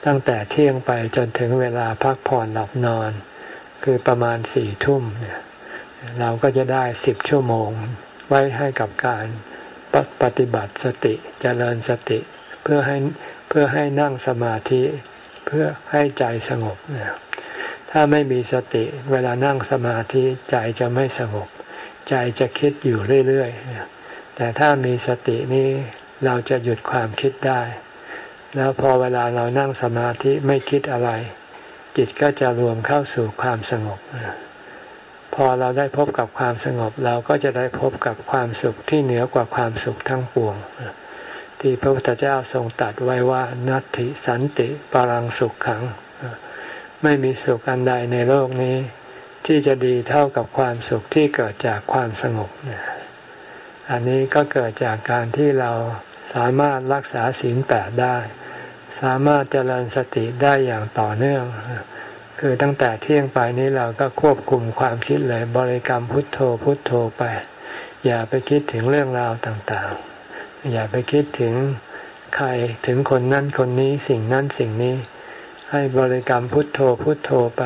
ตั้งแต่เที่ยงไปจนถึงเวลาพักผ่อนหลับนอน คือประมาณสี่ทุ่มเนี่ยเราก็จะได้สิบชั่วโมง ไว้ให้กับการปฏิบัติสติจเจริญสติ เพื่อให้เพื่อให้นั่งสมาธิเพื่อให้ใจสงบถ้าไม่มีสติเวลานั่งสมาธิใจจะไม่สงบ ใจจะคิดอยู่เรื่อยๆแต่ถ้ามีสตินี้เราจะหยุดความคิดได้ แล้วพอเวลาเรานั่งสมาธิไม่คิดอะไร จิตก็จะรวมเข้าสู่ความสงบพอเราได้พบกับความสงบเราก็จะได้พบกับความสุขที่เหนือกว่าความสุขทั้งปวง ที่พระพุทธเจ้าทรงตัดไว้ว่านัตติสันติปรังสุขขัง ไม่มีสุขอันใดในโลกนี้ ที่จะดีเท่ากับความสุขที่เกิดจากความสงบ อันนี้ก็เกิดจากการที่เราสามารถรักษาศีลแปดได้ สามารถเจริญสติได้อย่างต่อเนื่อง คือตั้งแต่เที่ยงไปนี้เราก็ควบคุมความคิดเลยบริกรรมพุทโธพุทโธไป อย่าไปคิดถึงเรื่องราวต่างๆ อย่าไปคิดถึงใครถึงคนนั้นคนนี้สิ่งนั้นสิ่งนี้ ให้บริกรรมพุทโธพุทโธไป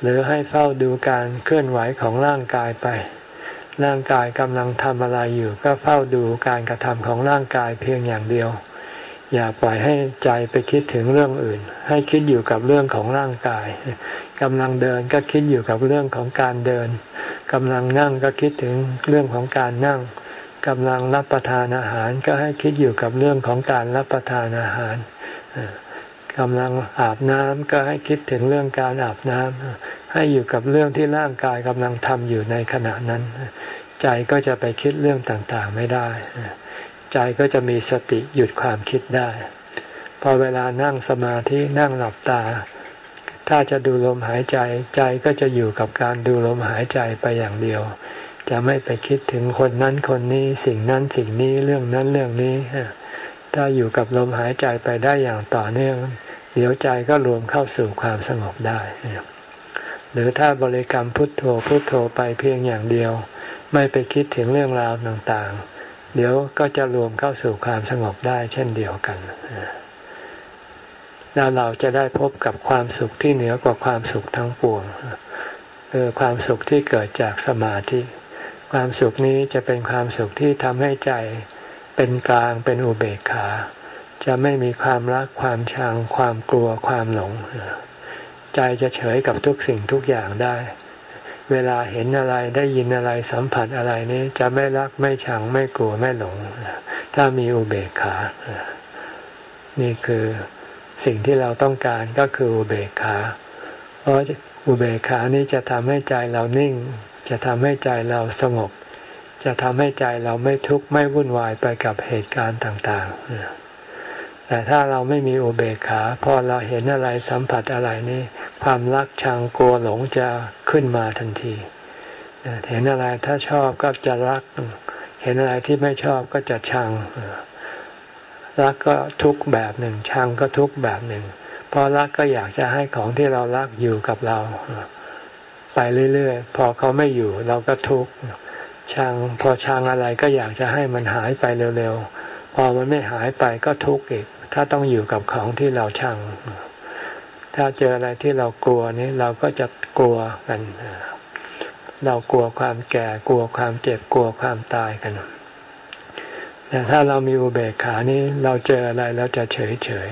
หรือให้เฝ้าดูการเคลื่อนไหวของร่างกายไป ร่างกายกำลังทำอะไรอยู่ ก็เฝ้าดูการกระทำของร่างกายเพียงอย่างเดียว อย่าปล่อยให้ใจไปคิดถึงเรื่องอื่น ให้คิดอยู่กับเรื่องของร่างกายกำลังเดินก็คิดอยู่กับเรื่องของการเดินกำลังนั่งก็คิดถึงเรื่องของการนั่ง กำลังรับประทานอาหารก็ให้คิดอยู่กับเรื่องของการรับประทานอาหารกำลังอาบน้ำก็ให้คิดถึงเรื่องการอาบน้ำให้อยู่กับเรื่องที่ร่างกายกำลังทำอยู่ในขณะนั้น ใจก็จะไปคิดเรื่องต่างๆไม่ได้ ใจก็จะมีสติหยุดความคิดได้ พอเวลานั่งสมาธินั่งหลับตา ถ้าจะดูลมหายใจใจก็จะอยู่กับการดูลมหายใจไปอย่างเดียว จะไม่ไปคิดถึงคนนั้นคนนี้สิ่งนั้นสิ่งนี้เรื่องนั้นเรื่องนี้ถ้าอยู่กับลมหายใจไปได้อย่างต่อเนื่อง เดี๋ยวใจก็รวมเข้าสู่ความสงบได้ หรือถ้าบริกรรมพุทโธพุทโธไปเพียงอย่างเดียว ไม่ไปคิดถึงเรื่องราวต่างๆ เดี๋ยวก็จะรวมเข้าสู่ความสงบได้เช่นเดียวกันแล้วเราจะได้พบกับความสุขที่เหนือกว่าความสุขทั้งปวงคือความสุขที่เกิดจากสมาธิ ความสุขนี้จะเป็นความสุขที่ทำให้ใจเป็นกลางเป็นอุเบกขา จะไม่มีความรักความชังความกลัวความหลง ใจจะเฉยกับทุกสิ่งทุกอย่างได้ เวลาเห็นอะไรได้ยินอะไรสัมผัสอะไรนี้จะไม่รักไม่ชังไม่กลัวไม่หลง ถ้ามีอุเบกขา นี่คือสิ่งที่เราต้องการก็คืออุเบกขา เพราะอุเบกขานี้จะทำให้ใจเรานิ่ง จะทำให้ใจเราสงบ จะทำให้ใจเราไม่ทุกข์ไม่วุ่นวายไปกับเหตุการณ์ต่างๆ แต่ถ้าเราไม่มีอุเบกขาพอเราเห็นอะไรสัมผัสอะไรนี่ความรักชังกลัวหลงจะขึ้นมาทันที เห็นอะไรถ้าชอบก็จะรัก เห็นอะไรที่ไม่ชอบก็จะชัง รักก็ทุกแบบหนึ่ง ชังก็ทุกแบบหนึ่ง เพอรักก็อยากจะให้ของที่เรารักอยู่กับเรา ไปเรื่อยๆ พอเขาไม่อยู่เราก็ทุกข์ชังพอชังอะไรก็อยากจะให้มันหายไปเร็วๆ พอมันไม่หายไปก็ทุกข์อีก ถ้าต้องอยู่กับของที่เราชัง ถ้าเจออะไรที่เรากลัวนี้เราก็จะกลัวกัน เรากลัวความแก่กลัวความเจ็บกลัวความตายกันแต่ถ้าเรามีอุเบกขานี้เราเจออะไรเราจะเฉยเฉย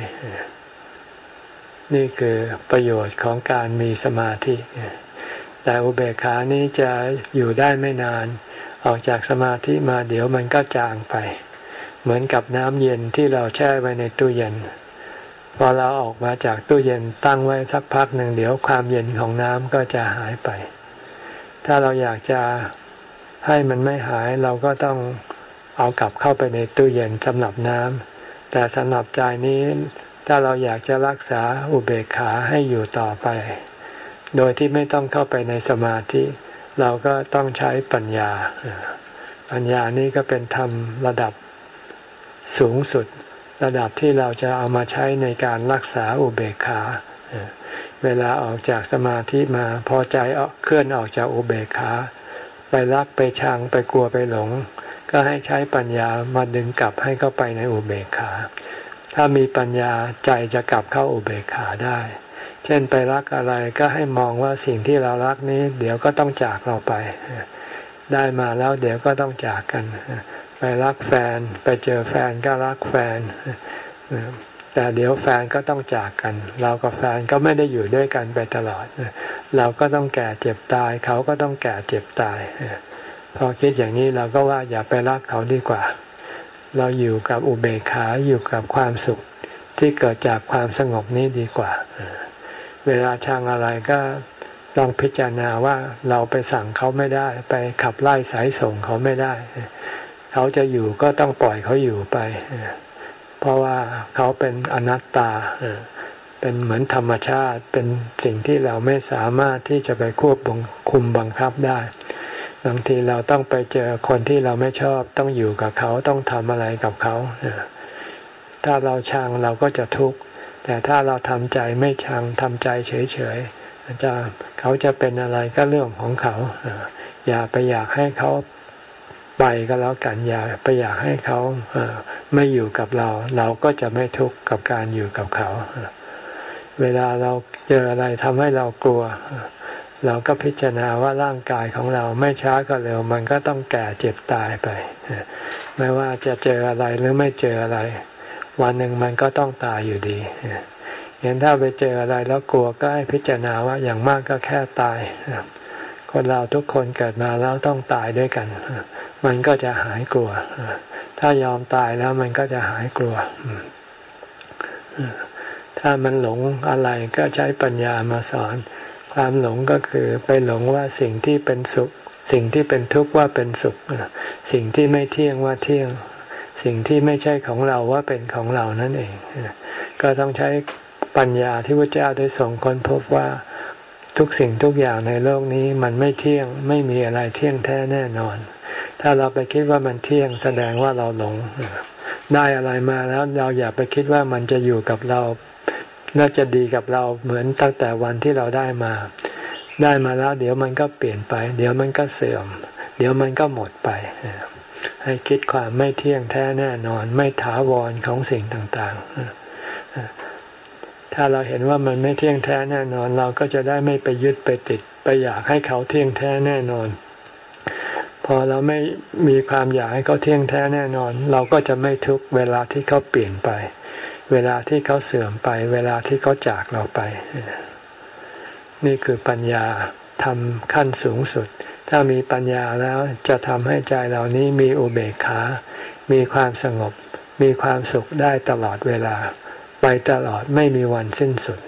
นี่คือประโยชน์ของการมีสมาธิ แต่อุเบกขานี้จะอยู่ได้ไม่นาน ออกจากสมาธิมาเดี๋ยวมันก็จางไป เหมือนกับน้ำเย็นที่เราแช่ไว้ในตู้เย็น พอเราออกมาจากตู้เย็นตั้งไว้สักพักหนึ่งเดี๋ยวความเย็นของน้ำก็จะหายไป ถ้าเราอยากจะให้มันไม่หายเราก็ต้องเอากลับเข้าไปในตู้เย็นสำหรับน้ำแต่สำหรับใจนี้ถ้าเราอยากจะรักษาอุเบกขาให้อยู่ต่อไป โดยที่ไม่ต้องเข้าไปในสมาธิ เราก็ต้องใช้ปัญญา ปัญญานี้ก็เป็นธรรมระดับสูงสุด ระดับที่เราจะเอามาใช้ในการรักษาอุเบกขา เวลาออกจากสมาธิมาพอใจเคลื่อนออกจากอุเบกขา ไปรักไปชังไปกลัวไปหลง ก็ให้ใช้ปัญญามาดึงกลับให้เข้าไปในอุเบกขา ถ้ามีปัญญาใจจะกลับเข้าอุเบกขาได้ เช่นไปรักอะไรก็ให้มองว่าสิ่งที่เรารักนี้ เดี๋ยวก็ต้องจากเราไป ได้มาแล้วเดี๋ยวก็ต้องจากกัน ไปรักแฟนไปเจอแฟนก็รักแฟน แต่เดี๋ยวแฟนก็ต้องจากกัน เรากับแฟนก็ไม่ได้อยู่ด้วยกันไปตลอด เราก็ต้องแก่เจ็บตาย เขาก็ต้องแก่เจ็บตายพอคิดอย่างนี้เราก็ว่าอย่าไปรักเขาดีกว่า เราอยู่กับอุเบกขาอยู่กับความสุขที่เกิดจากความสงบนี้ดีกว่า เวลาชังอะไรก็ลองพิจารณาว่าเราไปสั่งเขาไม่ได้ ไปขับไล่สายส่งเขาไม่ได้ เขาจะอยู่ก็ต้องปล่อยเขาอยู่ไป เพราะว่าเขาเป็นอนัตตาเป็นเหมือนธรรมชาติเป็นสิ่งที่เราไม่สามารถที่จะไปควบคุมบังคับได้ บางทีเราต้องไปเจอคนที่เราไม่ชอบต้องอยู่กับเขาต้องทำอะไรกับเขาถ้าเราชังเราก็จะทุกข์ แต่ถ้าเราทำใจไม่ชังทำใจเฉยๆจะเขาจะเป็นอะไรก็เรื่องของเขา อย่าไปอยากให้เขาไปก็แล้วกันอย่าไปอยากให้เขาไม่อยู่กับเรา เราก็จะไม่ทุกข์กับการอยู่กับเขา เวลาเราเจออะไรทำให้เรากลัว เราก็พิจารณาว่าร่างกายของเราไม่ช้าก็เร็ว มันก็ต้องแก่เจ็บตายไป ไม่ว่าจะเจออะไรหรือไม่เจออะไร วันหนึ่งมันก็ต้องตายอยู่ดีเห็นถ้าไปเจออะไรแล้วกลัวก็ให้พิจารณาว่าอย่างมากก็แค่ตายคนเราทุกคนเกิดมาแล้วต้องตายด้วยกัน มันก็จะหายกลัว ถ้ายอมตายแล้วมันก็จะหายกลัว ถ้ามันหลงอะไรก็ใช้ปัญญามาสอน ความหลงก็คือไปหลงว่าสิ่งที่เป็นสุข สิ่งที่เป็นทุกข์ว่าเป็นสุข สิ่งที่ไม่เที่ยงว่าเที่ยง สิ่งที่ไม่ใช่ของเราว่าเป็นของเรานั่นเอง ก็ต้องใช้ปัญญาที่พระเจ้าได้ส่งคนพบว่าทุกสิ่งทุกอย่างในโลกนี้มันไม่เที่ยงไม่มีอะไรเที่ยงแท้แน่นอน ถ้าเราไปคิดว่ามันเที่ยงแสดงว่าเราหลง ได้อะไรมาแล้วเราอย่าไปคิดว่ามันจะอยู่กับเราน่าจะดีกับเราเหมือนตั้งแต่วันที่เราได้มา ได้มาแล้ว เดี๋ยวมันก็เปลี่ยนไป เดี๋ยวมันก็เสื่อม เดี๋ยวมันก็หมดไป ให้คิดความไม่เที่ยงแท้แน่นอน ไม่ถาวรของสิ่งต่างๆ ถ้าเราเห็นว่ามันไม่เที่ยงแท้แน่นอน เราก็จะได้ไม่ไปยึดไปติด ไปอยากให้เขาเที่ยงแท้แน่นอน พอเราไม่มีความอยากให้เขาเที่ยงแท้แน่นอน เราก็จะไม่ทุกเวลาที่เขาเปลี่ยนไป เวลาที่เขาเสื่อมไป เวลาที่เขาจากเราไป นี่คือปัญญาทำขั้นสูงสุด ถ้ามีปัญญาแล้วจะทำให้ใจเหล่านี้มีอุเบกขา มีความสงบ มีความสุขได้ตลอดเวลา ไปตลอดไม่มีวันสิ้นสุด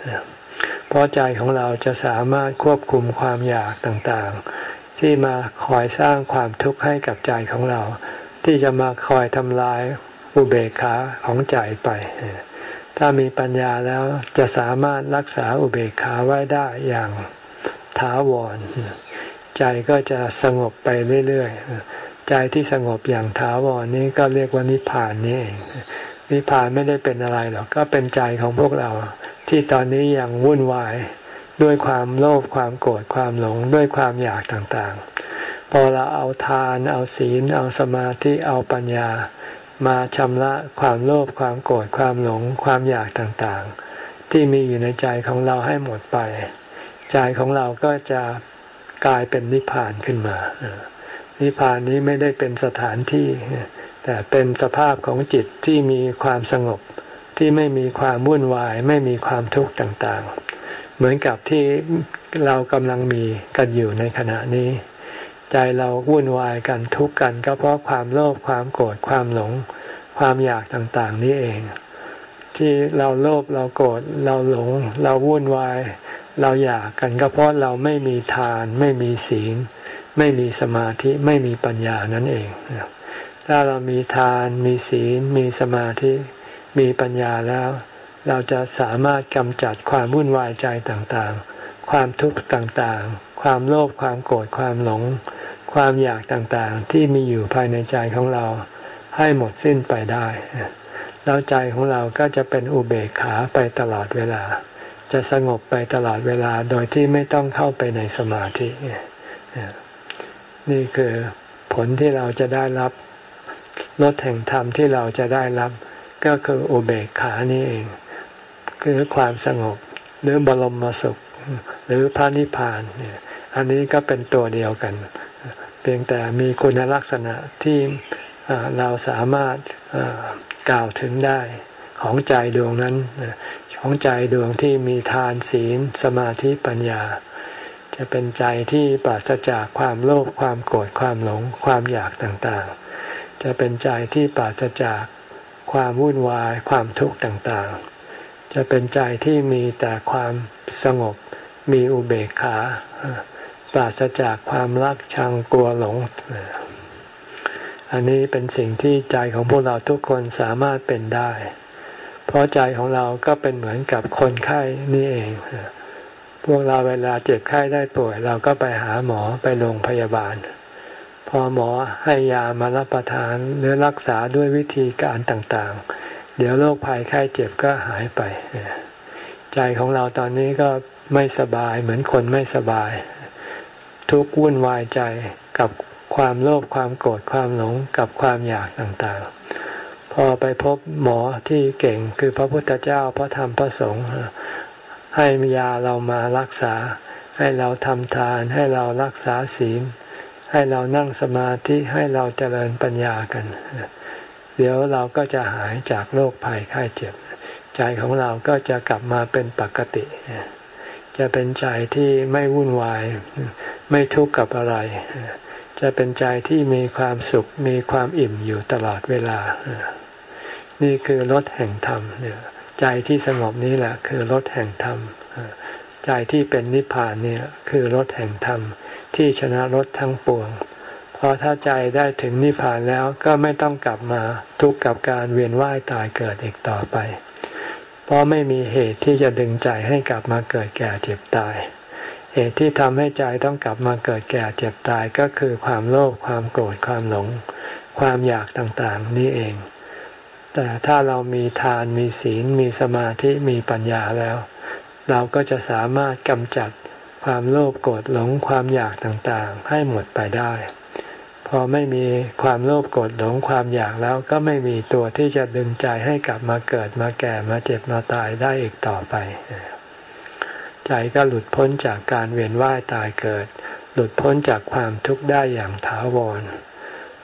เพราะใจของเราจะสามารถควบคุมความอยากต่างๆ ที่มาคอยสร้างความทุกข์ให้กับใจของเรา ที่จะมาคอยทำลายอุเบกขาของใจไป ถ้ามีปัญญาแล้วจะสามารถรักษาอุเบกขาไว้ได้อย่างถาวร ใจก็จะสงบไปเรื่อยๆ ใจที่สงบอย่างถาวรนี้ก็เรียกว่านิพพานนี่เองนิพพานไม่ได้เป็นอะไรหรอกก็เป็นใจของพวกเรา ที่ตอนนี้ยังวุ่นวายด้วยความโลภความโกรธความหลงด้วยความอยากต่างๆ พอเราเอาทานเอาศีล เอาสมาธิเอาปัญญา มาชำระความโลภความโกรธความหลงความอยากต่างๆ ที่มีอยู่ในใจของเราให้หมดไป ใจของเราก็จะ กลายเป็นนิพพานขึ้นมา นิพพานนี้ไม่ได้เป็นสถานที่ แต่เป็นสภาพของจิตที่มีความสงบที่ไม่มีความวุ่นวาย ไม่มีความทุกข์ต่างๆ เหมือนกับที่เรากำลังมีกันอยู่ในขณะนี้ ใจเราวุ่นวายกันทุกข์กัน ก็เพราะความโลภความโกรธความหลง ความอยากต่างๆ นี้เอง ที่เราโลภเราโกรธเราหลง เราวุ่นวาย เราอยากกันก็เพราะเราไม่มีทาน ไม่มีศีล ไม่มีสมาธิไม่มีปัญญานั่นเอง ถ้าเรามีทาน มีศีล มีสมาธิ มีปัญญาแล้ว เราจะสามารถกำจัดความวุ่นวายใจต่างๆ ความทุกข์ต่างๆ ความโลภความโกรธความหลง ความอยากต่างๆ ที่มีอยู่ภายในใจของเราให้หมดสิ้นไปได้ แล้วใจของเราก็จะเป็นอุเบกขาไปตลอดเวลา จะสงบไปตลอดเวลาโดยที่ไม่ต้องเข้าไปในสมาธิ นี่คือผลที่เราจะได้รับลดแห่งธรรมที่เราจะได้รับ ก็คืออุเบกขานี่เอง คือความสงบหรือบรมสุข หรือพระนิพพานอันนี้ก็เป็นตัวเดียวกัน เพียงแต่มีคุณลักษณะที่เราสามารถกล่าวถึงได้ ของใจดวงนั้น ของใจดวงที่มีทานศีล สมาธิปัญญา จะเป็นใจที่ปราศจากความโลภความโกรธความหลงความอยากต่างๆ จะเป็นใจที่ปราศจากความวุ่นวายความทุกข์ต่างๆ จะเป็นใจที่มีแต่ความสงบมีอุเบกขาปราศจากความรักชังกลัวหลง อันนี้เป็นสิ่งที่ใจของพวกเราทุกคนสามารถเป็นได้ เพราะใจของเราก็เป็นเหมือนกับคนไข้นี่เอง พวกเราเวลาเจ็บไข้ได้ป่วย เราก็ไปหาหมอไปโรงพยาบาล พอหมอให้ยามารับประทานหรือรักษาด้วยวิธีการต่างๆ เดี๋ยวโรคภัยไข้เจ็บก็หายไป ใจของเราตอนนี้ก็ไม่สบายเหมือนคนไม่สบาย ทุกข์วุ่นวายใจกับความโลภความโกรธความหลงกับความอยากต่างๆ พอไปพบหมอที่เก่งคือพระพุทธเจ้าพระธรรมพระสงฆ์ให้ยาเรามารักษา ให้เราทำทานให้เรารักษาศีล ให้เรานั่งสมาธิให้เราเจริญปัญญากัน เดี๋ยวเราก็จะหายจากโรคภัยไข้เจ็บ ใจของเราก็จะกลับมาเป็นปกติ จะเป็นใจที่ไม่วุ่นวาย ไม่ทุกข์กับอะไร จะเป็นใจที่มีความสุขมีความอิ่มอยู่ตลอดเวลา นี่คือรถแห่งธรรมเนี่ยใจที่สงบนี้แหละ คือรถแห่งธรรมใจที่เป็นนิพพานเนี่ยคือรถแห่งธรรมที่ชนะรถทั้งปวง เพราะถ้าใจได้ถึงนิพพานแล้วก็ไม่ต้องกลับมาทุกข์กับการเวียนว่ายตายเกิดอีกต่อไป เพราะไม่มีเหตุที่จะดึงใจให้กลับมาเกิดแก่เจ็บตาย เหตุที่ทำให้ใจต้องกลับมาเกิดแก่เจ็บตายก็คือความโลภความโกรธความหลง ความอยากต่างๆ นี่เอง แต่ถ้าเรามีทานมีศีลมีสมาธิมีปัญญาแล้ว เราก็จะสามารถกำจัดความโลภโกรธหลงความอยากต่างๆ ให้หมดไปได้ พอไม่มีความโลภโกรธหลงความอยากแล้วก็ไม่มีตัวที่จะดึงใจให้กลับมาเกิดมาแก่มาเจ็บมาตายได้อีกต่อไป ใจก็หลุดพ้นจากการเวียนว่ายตายเกิด หลุดพ้นจากความทุกข์ได้อย่างถาวร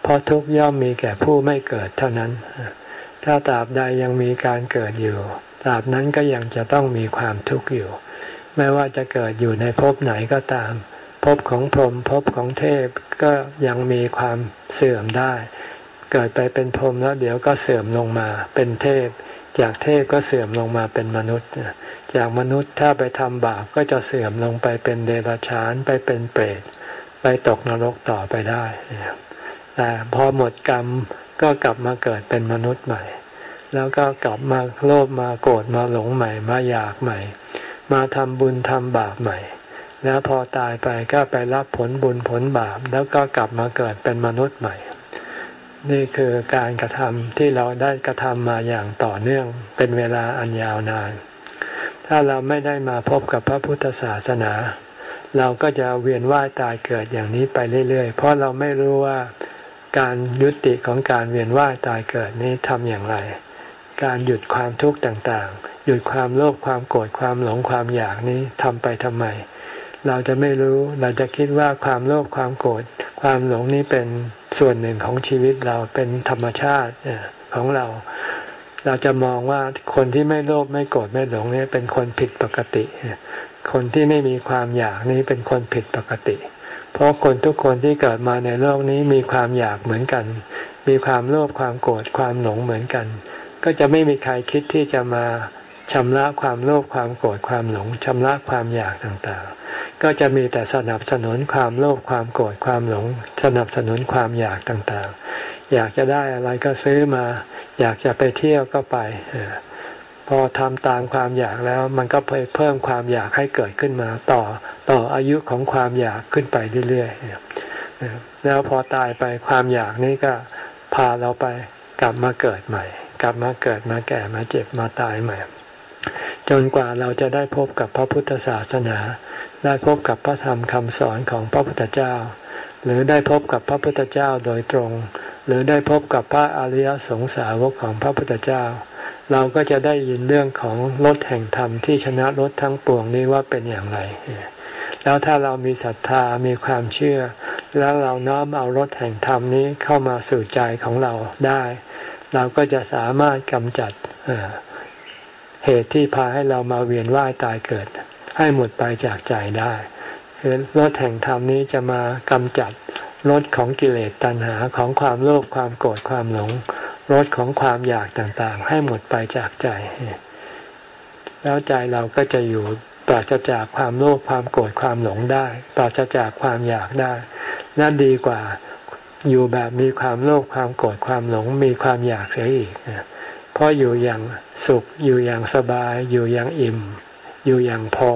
เพราะทุกย่อมมีแก่ผู้ไม่เกิดเท่านั้น ถ้าตราบใดยังมีการเกิดอยู่ตราบนั้นก็ยังจะต้องมีความทุกข์อยู่ ไม่ว่าจะเกิดอยู่ในภพไหนก็ตามภพของพรหมภพของเทพก็ยังมีความเสื่อมได้ เกิดไปเป็นพรหมแล้วเดี๋ยวก็เสื่อมลงมาเป็นเทพ จากเทพก็เสื่อมลงมาเป็นมนุษย์ จากมนุษย์ถ้าไปทำบาปก็จะเสื่อมลงไปเป็นเดรัจฉานไปเป็นเปรต ไปตกนรกต่อไปได้ แต่พอหมดกรรมก็กลับมาเกิดเป็นมนุษย์ใหม่ แล้วก็กลับมาโลภมาโกรธมาหลงใหม่ มาอยากใหม่ มาทำบุญทำบาปใหม่ แล้วพอตายไปก็ไปรับผลบุญผลบาป แล้วก็กลับมาเกิดเป็นมนุษย์ใหม่ นี่คือการกระทำที่เราได้กระทำมาอย่างต่อเนื่องเป็นเวลาอันยาวนาน ถ้าเราไม่ได้มาพบกับพระพุทธศาสนา เราก็จะเวียนว่ายตายเกิดอย่างนี้ไปเรื่อยๆ เพราะเราไม่รู้ว่า การยุติของการเวียนว่ายตายเกิดนี้ทำอย่างไร การหยุดความทุกข์ต่างๆ หยุดความโลภความโกรธความหลงความอยากนี้ทำไปทำไม เราจะไม่รู้เราจะคิดว่าความโลภความโกรธความหลงนี้เป็นส่วนหนึ่งของชีวิตเราเป็นธรรมชาติของเรา เราจะมองว่าคนที่ไม่โลภไม่โกรธไม่หลงนี่เป็นคนผิดปกติ คนที่ไม่มีความอยากนี้เป็นคนผิดปกติเเพราะคนทุกคนที่เกิดมาในโลกนี้มีความอยากเหมือนกัน มีความโลภความโกรธความหลงเหมือนกัน ก็จะไม่มีใครคิดที่จะมาชำระความโลภความโกรธความหลงชำระความอยากต่างๆ ก็จะมีแต่สนับสนุนความโลภความโกรธความหลง สนับสนุนความอยากต่างๆ อยากจะได้อะไรก็ซื้อมา อยากจะไปเที่ยวก็ไป พอทำตามความอยากแล้ว มันก็เพิ่มความอยากให้เกิดขึ้นมา ต่อต่ออายุของความอยากขึ้นไปเรื่อยๆแล้วพอตายไปความอยากนี้ก็พาเราไปกลับมาเกิดใหม่ กลับมาเกิดมาแก่มาเจ็บมาตายใหม่ จนกว่าเราจะได้พบกับพระพุทธศาสนา ได้พบกับพระธรรมคำสอนของพระพุทธเจ้า หรือได้พบกับพระพุทธเจ้าโดยตรง หรือได้พบกับพระอริยสงสาวกของพระพุทธเจ้า เราก็จะได้ยินเรื่องของรถแห่งธรรมที่ชนะรถทั้งปวงนี้ว่าเป็นอย่างไร แล้วถ้าเรามีศรัทธามีความเชื่อ แล้วเราน้อมเอารถแห่งธรรมนี้เข้ามาสู่ใจของเราได้ เราก็จะสามารถกำจัดเหตุที่พาให้เรามาเวียนว่ายตายเกิด ให้หมดไปจากใจได้คือรถแห่งธรรมนี้จะมากำจัดรถของกิเลสตัณหาของความโลภความโกรธความหลง รถของความอยากต่างๆ ให้หมดไปจากใจ แล้วใจเราก็จะอยู่ปราศจากความโลภความโกรธความหลงได้ ปราศจากความอยากได้นั่นดีกว่าอยู่แบบมีความโลภความโกรธความหลงมีความอยากเสียอีกเพราะอยู่อย่างสุขอยู่อย่างสบาย อยู่อย่างอิ่ม อยู่อย่างพอ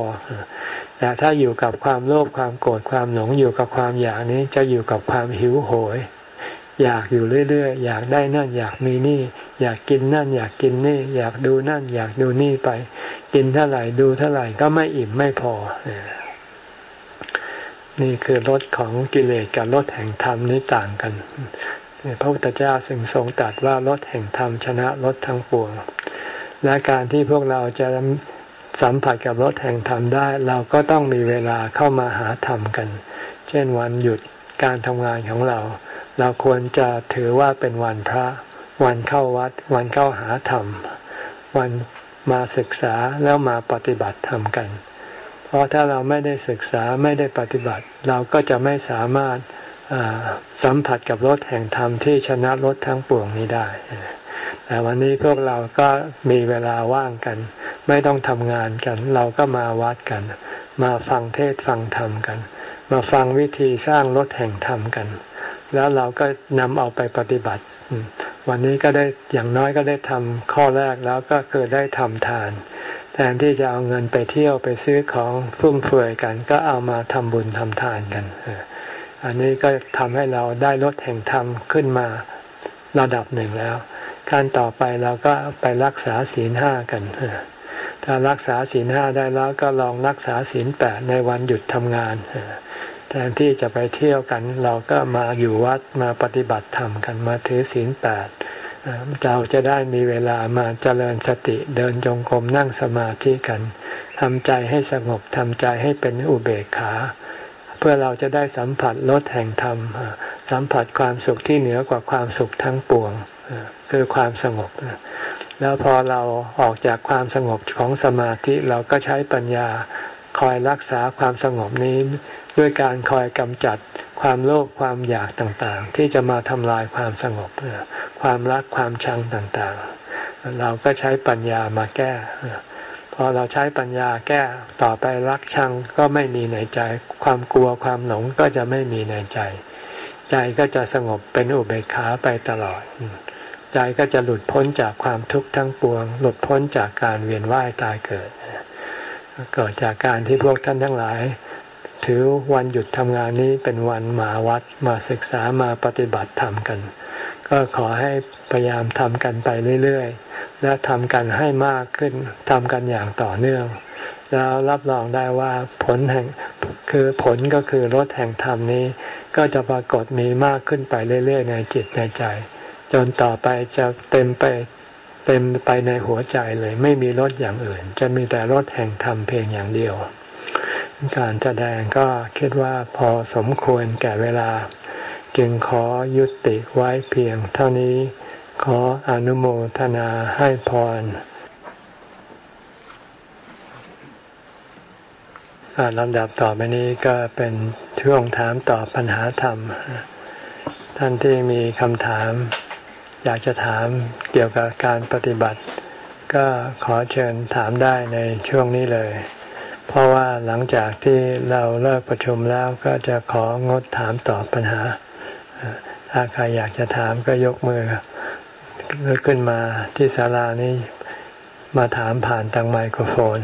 แต่ถ้าอยู่กับความโลภความโกรธความหลงอยู่กับความอยากนี้จะอยู่กับความหิวโหย อยากอยู่เรื่อยๆ อยากได้นั่นอยากมีนี่ อยากกินนั่น อยากกินนี่ อยากดูนั่น อยากดูนี่ไป กินเท่าไหร่ดูเท่าไหร่ก็ไม่อิ่มไม่พอ นี่คือรสของกิเลสกับรสแห่งธรรมนี้ต่างกันพระพุทธเจ้าสึงทรงตรัสว่ารสแห่งธรรมชนะรสทั้งปวงและการที่พวกเราจะสัมผัสกับรถแห่งธรรมได้ เราก็ต้องมีเวลาเข้ามาหาธรรมกัน เช่นวันหยุดการทำงานของเรา เราควรจะถือว่าเป็นวันพระ วันเข้าวัด วันเข้าหาธรรม วันมาศึกษาแล้วมาปฏิบัติธรรมกัน เพราะถ้าเราไม่ได้ศึกษาไม่ได้ปฏิบัติ เราก็จะไม่สามารถสัมผัสกับรถแห่งธรรมที่ชนะรถทั้งปวงนี้ได้ แต่วันนี้พวกเราก็มีเวลาว่างกัน ไม่ต้องทำงานกัน เราก็มาวัดกัน มาฟังเทศฟังธรรมกัน มาฟังวิธีสร้างรถแห่งธรรมกัน แล้วเราก็นำเอาไปปฏิบัติ วันนี้ก็ได้อย่างน้อยก็ได้ทำข้อแรกแล้วก็คือได้ทำทาน แทนที่จะเอาเงินไปเที่ยวไปซื้อของฟุ่มเฟือยกัน ก็เอามาทำบุญทำทานกัน อันนี้ก็ทำให้เราได้รถแห่งธรรมขึ้นมาระดับหนึ่งแล้วขั้นต่อไปเราก็ไปรักษาศีลห้ากันถ้ารักษาศีลห้าได้แล้วก็ลองรักษาศีลแปดในวันหยุดทำงานถ้า ทนที่จะไปเที่ยวกัน เราก็มาอยู่วัดมาปฏิบัติธรรมกันมาถือศีลแปดเราจะได้มีเวลามาเจริญสติเดินจงกรมนั่งสมาธิกันทำใจให้สงบทำใจให้เป็นอุเบกขา เพื่อเราจะได้สัมผัสลดแห่งธรรม สัมผัสความสุขที่เหนือกว่าความสุขทั้งปวง คือความสงบ แล้วพอเราออกจากความสงบของสมาธิเราก็ใช้ปัญญา คอยรักษาความสงบนี้ด้วยการคอยกำจัดความโลภความอยากต่างๆ ที่จะมาทำลายความสงบความรักความชังต่างๆ เราก็ใช้ปัญญามาแก้พอเราใช้ปัญญาแก้ต่อไปรักชังก็ไม่มีในใจ ความกลัวความหลงก็จะไม่มีในใจ ใจก็จะสงบเป็นอุเบกขาไปตลอด ใจก็จะหลุดพ้นจากความทุกข์ทั้งปวง หลุดพ้นจากการเวียนว่ายตายเกิด เกิดจากการที่พวกท่านทั้งหลาย ถือวันหยุดทำงานนี้เป็นวันมาวัดมาศึกษามาปฏิบัติธรรมกัน ก็ขอให้พยายามทำกันไปเรื่อยๆ และทำกันให้มากขึ้นทำกันอย่างต่อเนื่อง แล้วรับรองได้ว่าผลแห่งคือผลก็คือรถแห่งธรรมนี้ ก็จะปรากฏมีมากขึ้นไปเรื่อยๆ ในจิตในใจ จนต่อไปจะเต็มไป เต็มไปในหัวใจเลย ไม่มีรถอย่างอื่น จะมีแต่รถแห่งธรรมเพียงอย่างเดียว การแสดงก็คิดว่าพอสมควรแก่เวลา จึงขอยุติไว้เพียงเท่านี้ ขออนุโมทนาให้พรลำดับต่อไปนี้ก็เป็นช่วงถามตอบปัญหาธรรม ท่านที่มีคำถาม อยากจะถามเกี่ยวกับการปฏิบัติ ก็ขอเชิญถามได้ในช่วงนี้เลย เพราะว่าหลังจากที่เราเลิกประชุมแล้วก็จะของดถามตอบปัญหา ถ้าใครอยากจะถามก็ยกมือลุกขึ้นมาที่ศาลานี้มาถามผ่านทางไมโครโฟน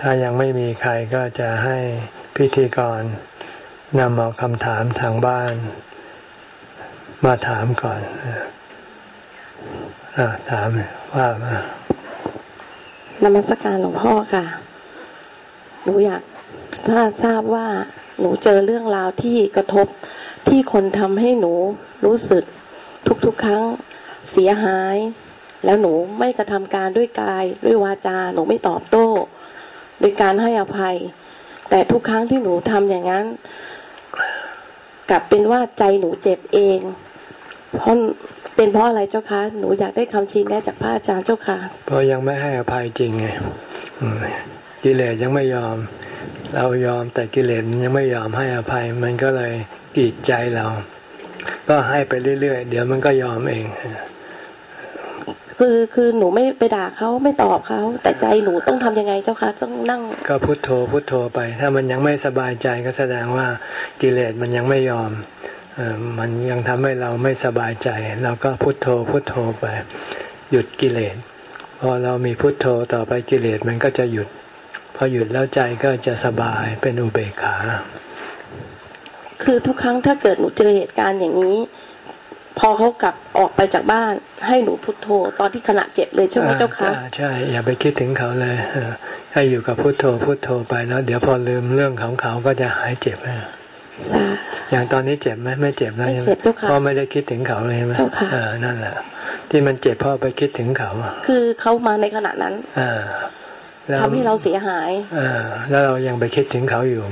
ถ้ายังไม่มีใครก็จะให้พิธีกรนำเอาคำถามทางบ้าน มาถามก่อน ถามว่ามา นมัสการหลวงพ่อค่ะ หนูอยากถ้าทราบว่าหนูเจอเรื่องราวที่กระทบที่คนทำให้หนูรู้สึกทุกๆครั้งเสียหาย แล้วหนูไม่กระทำการด้วยกายด้วยวาจา หนูไม่ตอบโต้โดยการให้อภัย แต่ทุกครั้งที่หนูทำอย่างนั้น กลับเป็นว่าใจหนูเจ็บเอง เพราะ เป็นเพราะอะไรเจ้าคะหนูอยากได้คำชี้แนะจากพระอาจารย์เจ้าค่ะเพราะยังไม่ให้อภัยจริงไงกิเลสยังไม่ยอม เรายอมแต่กิเลสยังไม่ยอมให้อภัย มันก็เลยกีดใจเรา ก็ให้ไปเรื่อยๆ เดี๋ยวมันก็ยอมเองคือคือหนูไม่ไปด่าเขาไม่ตอบเขาแต่ใจหนูต้องทำยังไงเจ้าคะต้องนั่ง ก็พุโทโธพุโทโธไป ถ้ามันยังไม่สบายใจก็แสดงว่ากิเลสมันยังไม่ยอม มันยังทำให้เราไม่สบายใจ เราก็พุโทโธพุโทโธไป หยุดกิเลสพอเรามีพุโทโธต่อไปกิเลสมันก็จะหยุด พอหยุดแล้วใจก็จะสบายเป็นอุเบกขา คือทุกครั้งถ้าเกิดหนูเจอเหตุการณ์อย่างนี้ พอเขากลับออกไปจากบ้าน ให้หนูพุโทโธ ตอนที่ขณะเจ็บเลยใช่ไหมเจ้าคะใช่ อย่าไปคิดถึงเขาเลยให้อยู่กับพุโทโธพุโทโธไปแล้ว เดี๋ยวพอลืมเรื่องของเขาก็จะหายเจ็บ อย่างตอนนี้เจ็บไหมไม่เจ็บแล้วไม่เจ็บเจ้าค่ะเพราะไม่ได้คิดถึงเขาเลยไหมเจ้าค่ะนั่นแหละ ที่มันเจ็บเพราะไปคิดถึงเขา คือเขามาในขณะนั้นอทำให้เราเสียหายอแล้วเรายังไปคิดถึงเขาอยู่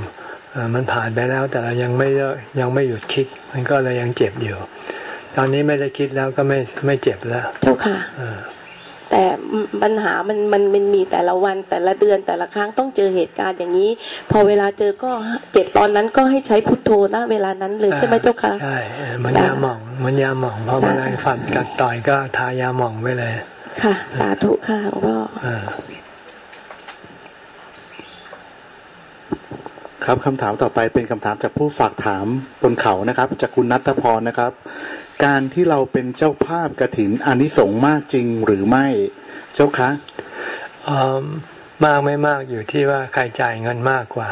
มันผ่านไปแล้วแต่เรายังไม่ยังไม่หยุดคิด มันก็เลยยังเจ็บอยู่ ตอนนี้ไม่ได้คิดแล้วก็ไม่ไม่เจ็บแล้วเจ้าค่ะ แต่ปัญหามันมันมันมีแต่ละวันแต่ละเดือนแต่ละครั้งต้องเจอเหตุการณ์อย่างนี้ พอเวลาเจอก็เจ็บตอนนั้นก็ให้ใช้พุทโธนะเวลานั้นเลยใช่ไหมเจ้าค่ะใช่มันยาหม่องมันยาหม่องพอมันแรงฝันกัดต่อยก็ทายาหม่องไว้เลย ค่ะ สาธุค่ะหลวงพ่อครับคำถามต่อไปเป็นคำถามจากผู้ฝากถามบนเขานะครับ จากคุณนัทพรนะครับ การที่เราเป็นเจ้าภาพกระถินอนิสงส์มากจริงหรือไม่ เจ้าคะมากไม่มากอยู่ที่ว่าใครจ่ายเงินมากกว่า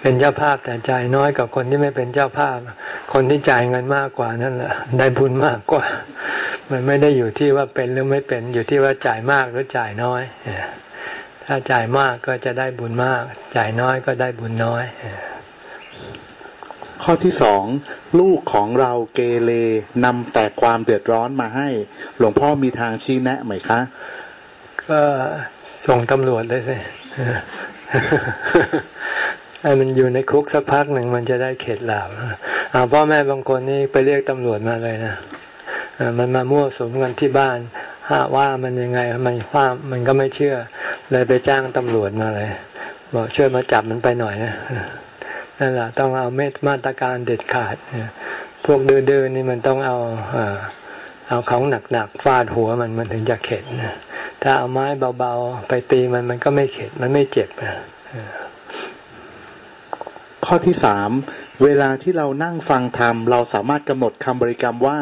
เป็นเจ้าภาพแต่จ่ายน้อยกว่าคนที่ไม่เป็นเจ้าภาพ คนที่จ่ายเงินมากกว่านั่นแหละได้บุญมากกว่า มันไม่ได้อยู่ที่ว่าเป็นหรือไม่เป็นอยู่ที่ว่าจ่ายมากหรือจ่ายน้อยถ้าจ่ายมากก็จะได้บุญมาก จ่ายน้อยก็ได้บุญน้อย ข้อที่สองลูกของเราเกเรนำแต่ความเดือดร้อนมาให้ หลวงพ่อมีทางชี้แนะไหมคะ ก็ส่งตำรวจเลยสิให้มันอยู่ในคุกสักพักหนึ่งมันจะได้เข็ดหลาบอาพ่อแม่บางคนนี่ไปเรียกตำรวจมาเลยนะมันมามั่วสุมกันที่บ้านหาว่ามันยังไงมันว่ามันก็ไม่เชื่อ เลยไปจ้างตำรวจมาเลย บอกช่วยมาจับมันไปหน่อยนะ นั่นแหละต้องเอาเมตมาตรการเด็ดขาดพวกดื้อๆนี่มันต้องเอาเอาของหนักๆฟาดหัวมันมันถึงจะเข็ดถ้าเอาไม้เบาๆไปตีมันมันก็ไม่เข็ดมันไม่เจ็บข้อที่สามเวลาที่เรานั่งฟังธรรมเราสามารถกำหนดคำบริกรรมว่า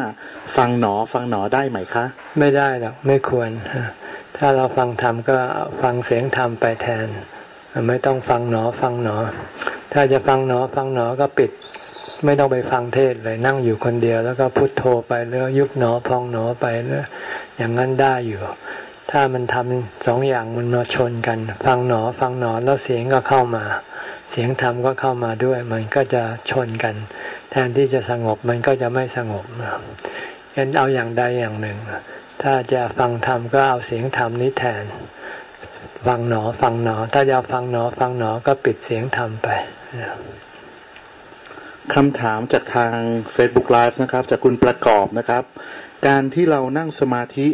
ฟังหนอฟังหนอได้ไหมคะ ไม่ได้หรอกไม่ควรถ้าเราฟังธรรมก็ฟังเสียงธรรมไปแทน ไม่ต้องฟังหนอฟังหนอ ถ้าจะฟังหนอฟังหนอก็ปิด ไม่ต้องไปฟังเทศเลยนั่งอยู่คนเดียว แล้วก็พุทโธไปแล้วยุบหนอพองหนอไปแล้วอย่างนั้นได้อยู่ ถ้ามันทำสองอย่างมันมาชนกัน ฟังหนอฟังหนอแล้วเสียงก็เข้ามา เสียงธรรมก็เข้ามาด้วย มันก็จะชนกัน แทนที่จะสงบมันก็จะไม่สงบยันเอาอย่างใดอย่างหนึ่ง ถ้าจะฟังธรรมก็เอาเสียงธรรมนี้แทน ฟังหนอฟังหนอ ถ้าจะฟังหนอฟังหนอก็ปิดเสียงธรรมไปคำถามจากทาง Facebook Live นะครับ จากคุณประกอบนะครับ การที่เรานั่งสมาธิ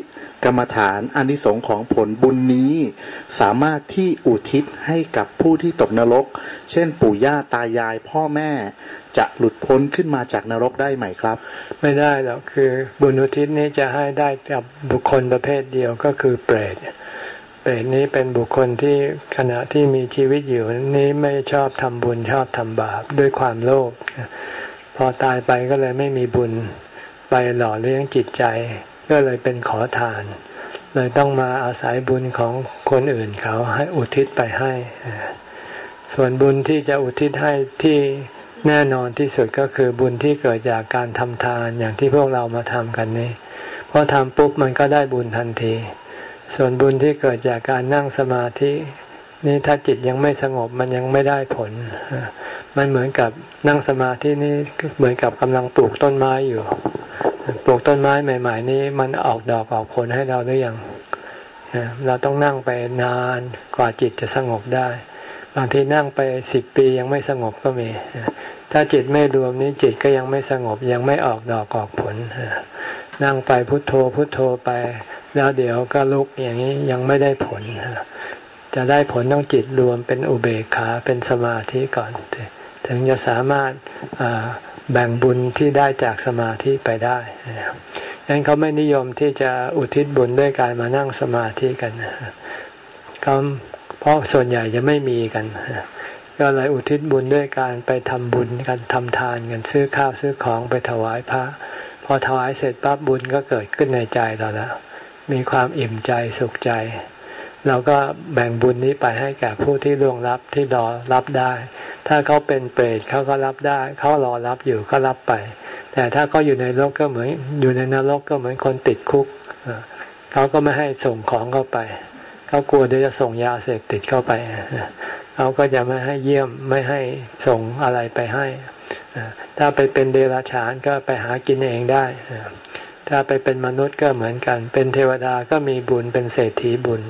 กรรมฐานอนิสงค์ของผลบุญนี้ สามารถที่อุทิศให้กับผู้ที่ตกนรก เช่นปู่ย่าตายายพ่อแม่จะหลุดพ้นขึ้นมาจากนรกได้ไหมครับ ไม่ได้หรอกคือบุญอุทิศนี้จะให้ได้กับบุคคลประเภทเดียวก็คือเปรตเปรตนี้เป็นบุคคลที่ขณะที่มีชีวิตอยู่นี้ไม่ชอบทำบุญชอบทำบาปด้วยความโลภพอตายไปก็เลยไม่มีบุญไปหล่อเลี้ยงจิตใจ ก็เลยเป็นขอทาน เลยต้องมาอาศัยบุญของคนอื่นเขาให้อุทิศไปให้ ส่วนบุญที่จะอุทิศให้ที่แน่นอนที่สุดก็คือบุญที่เกิดจากการทำทานอย่างที่พวกเรามาทำกันนี้พอทำปุ๊บมันก็ได้บุญทันที ส่วนบุญที่เกิดจากการนั่งสมาธินี่ถ้าจิตยังไม่สงบมันยังไม่ได้ผล มันเหมือนกับนั่งสมาธินี่เหมือนกับกำลังปลูกต้นไม้อยู่ ปลูกต้นไม้ใหม่ ๆ นี้มันออกดอกออกผลให้เราหรือยังเราต้องนั่งไปนานกว่าจิตจะสงบได้ บางทีนั่งไปสิบปียังไม่สงบก็มี ถ้าจิตไม่รวมนี้จิตก็ยังไม่สงบยังไม่ออกดอกออกผล นั่งไปพุโทโธพุโทโธไป แล้วเดี๋ยวก็ลุกอย่างนี้ยังไม่ได้ผล จะได้ผลต้องจิตรวมเป็นอุเบกขาเป็นสมาธิก่อน ถึงจะสามารถแบ่งบุญที่ได้จากสมาธิไปได้ดังนั้นเขาไม่นิยมที่จะอุทิศบุญด้วยการมานั่งสมาธิกันเขาเพราะส่วนใหญ่จะไม่มีกัน ก็เลยอุทิศบุญด้วยการไปทำบุญกันทำทานกันซื้อข้าวซื้อของไปถวายพระ พอถวายเสร็จปั๊บบุญก็เกิดขึ้นในใจเราแล้วมีความอิ่มใจสุขใจ เราก็แบ่งบุญนี้ไปให้แก่ผู้ที่ล่วงรับที่รอรับได้ ถ้าเขาเป็นเปรตเขาก็รับได้ เขารอรับอยู่ก็รับไป แต่ถ้าเขาอยู่ในนรกก็เหมือนอยู่ในนรกก็เหมือนคนติดคุกเขาก็ไม่ให้ส่งของเข้าไป เขากลัวเดี๋ยวจะส่งยาเสพติดเข้าไปเขาก็จะไม่ให้เยี่ยมไม่ให้ส่งอะไรไปให้ ถ้าไปเป็นเดรัจฉานก็ไปหากินเองได้ ถ้าไปเป็นมนุษย์ก็เหมือนกัน เป็นเทวดาก็มีบุญเป็นเศรษฐีบุญ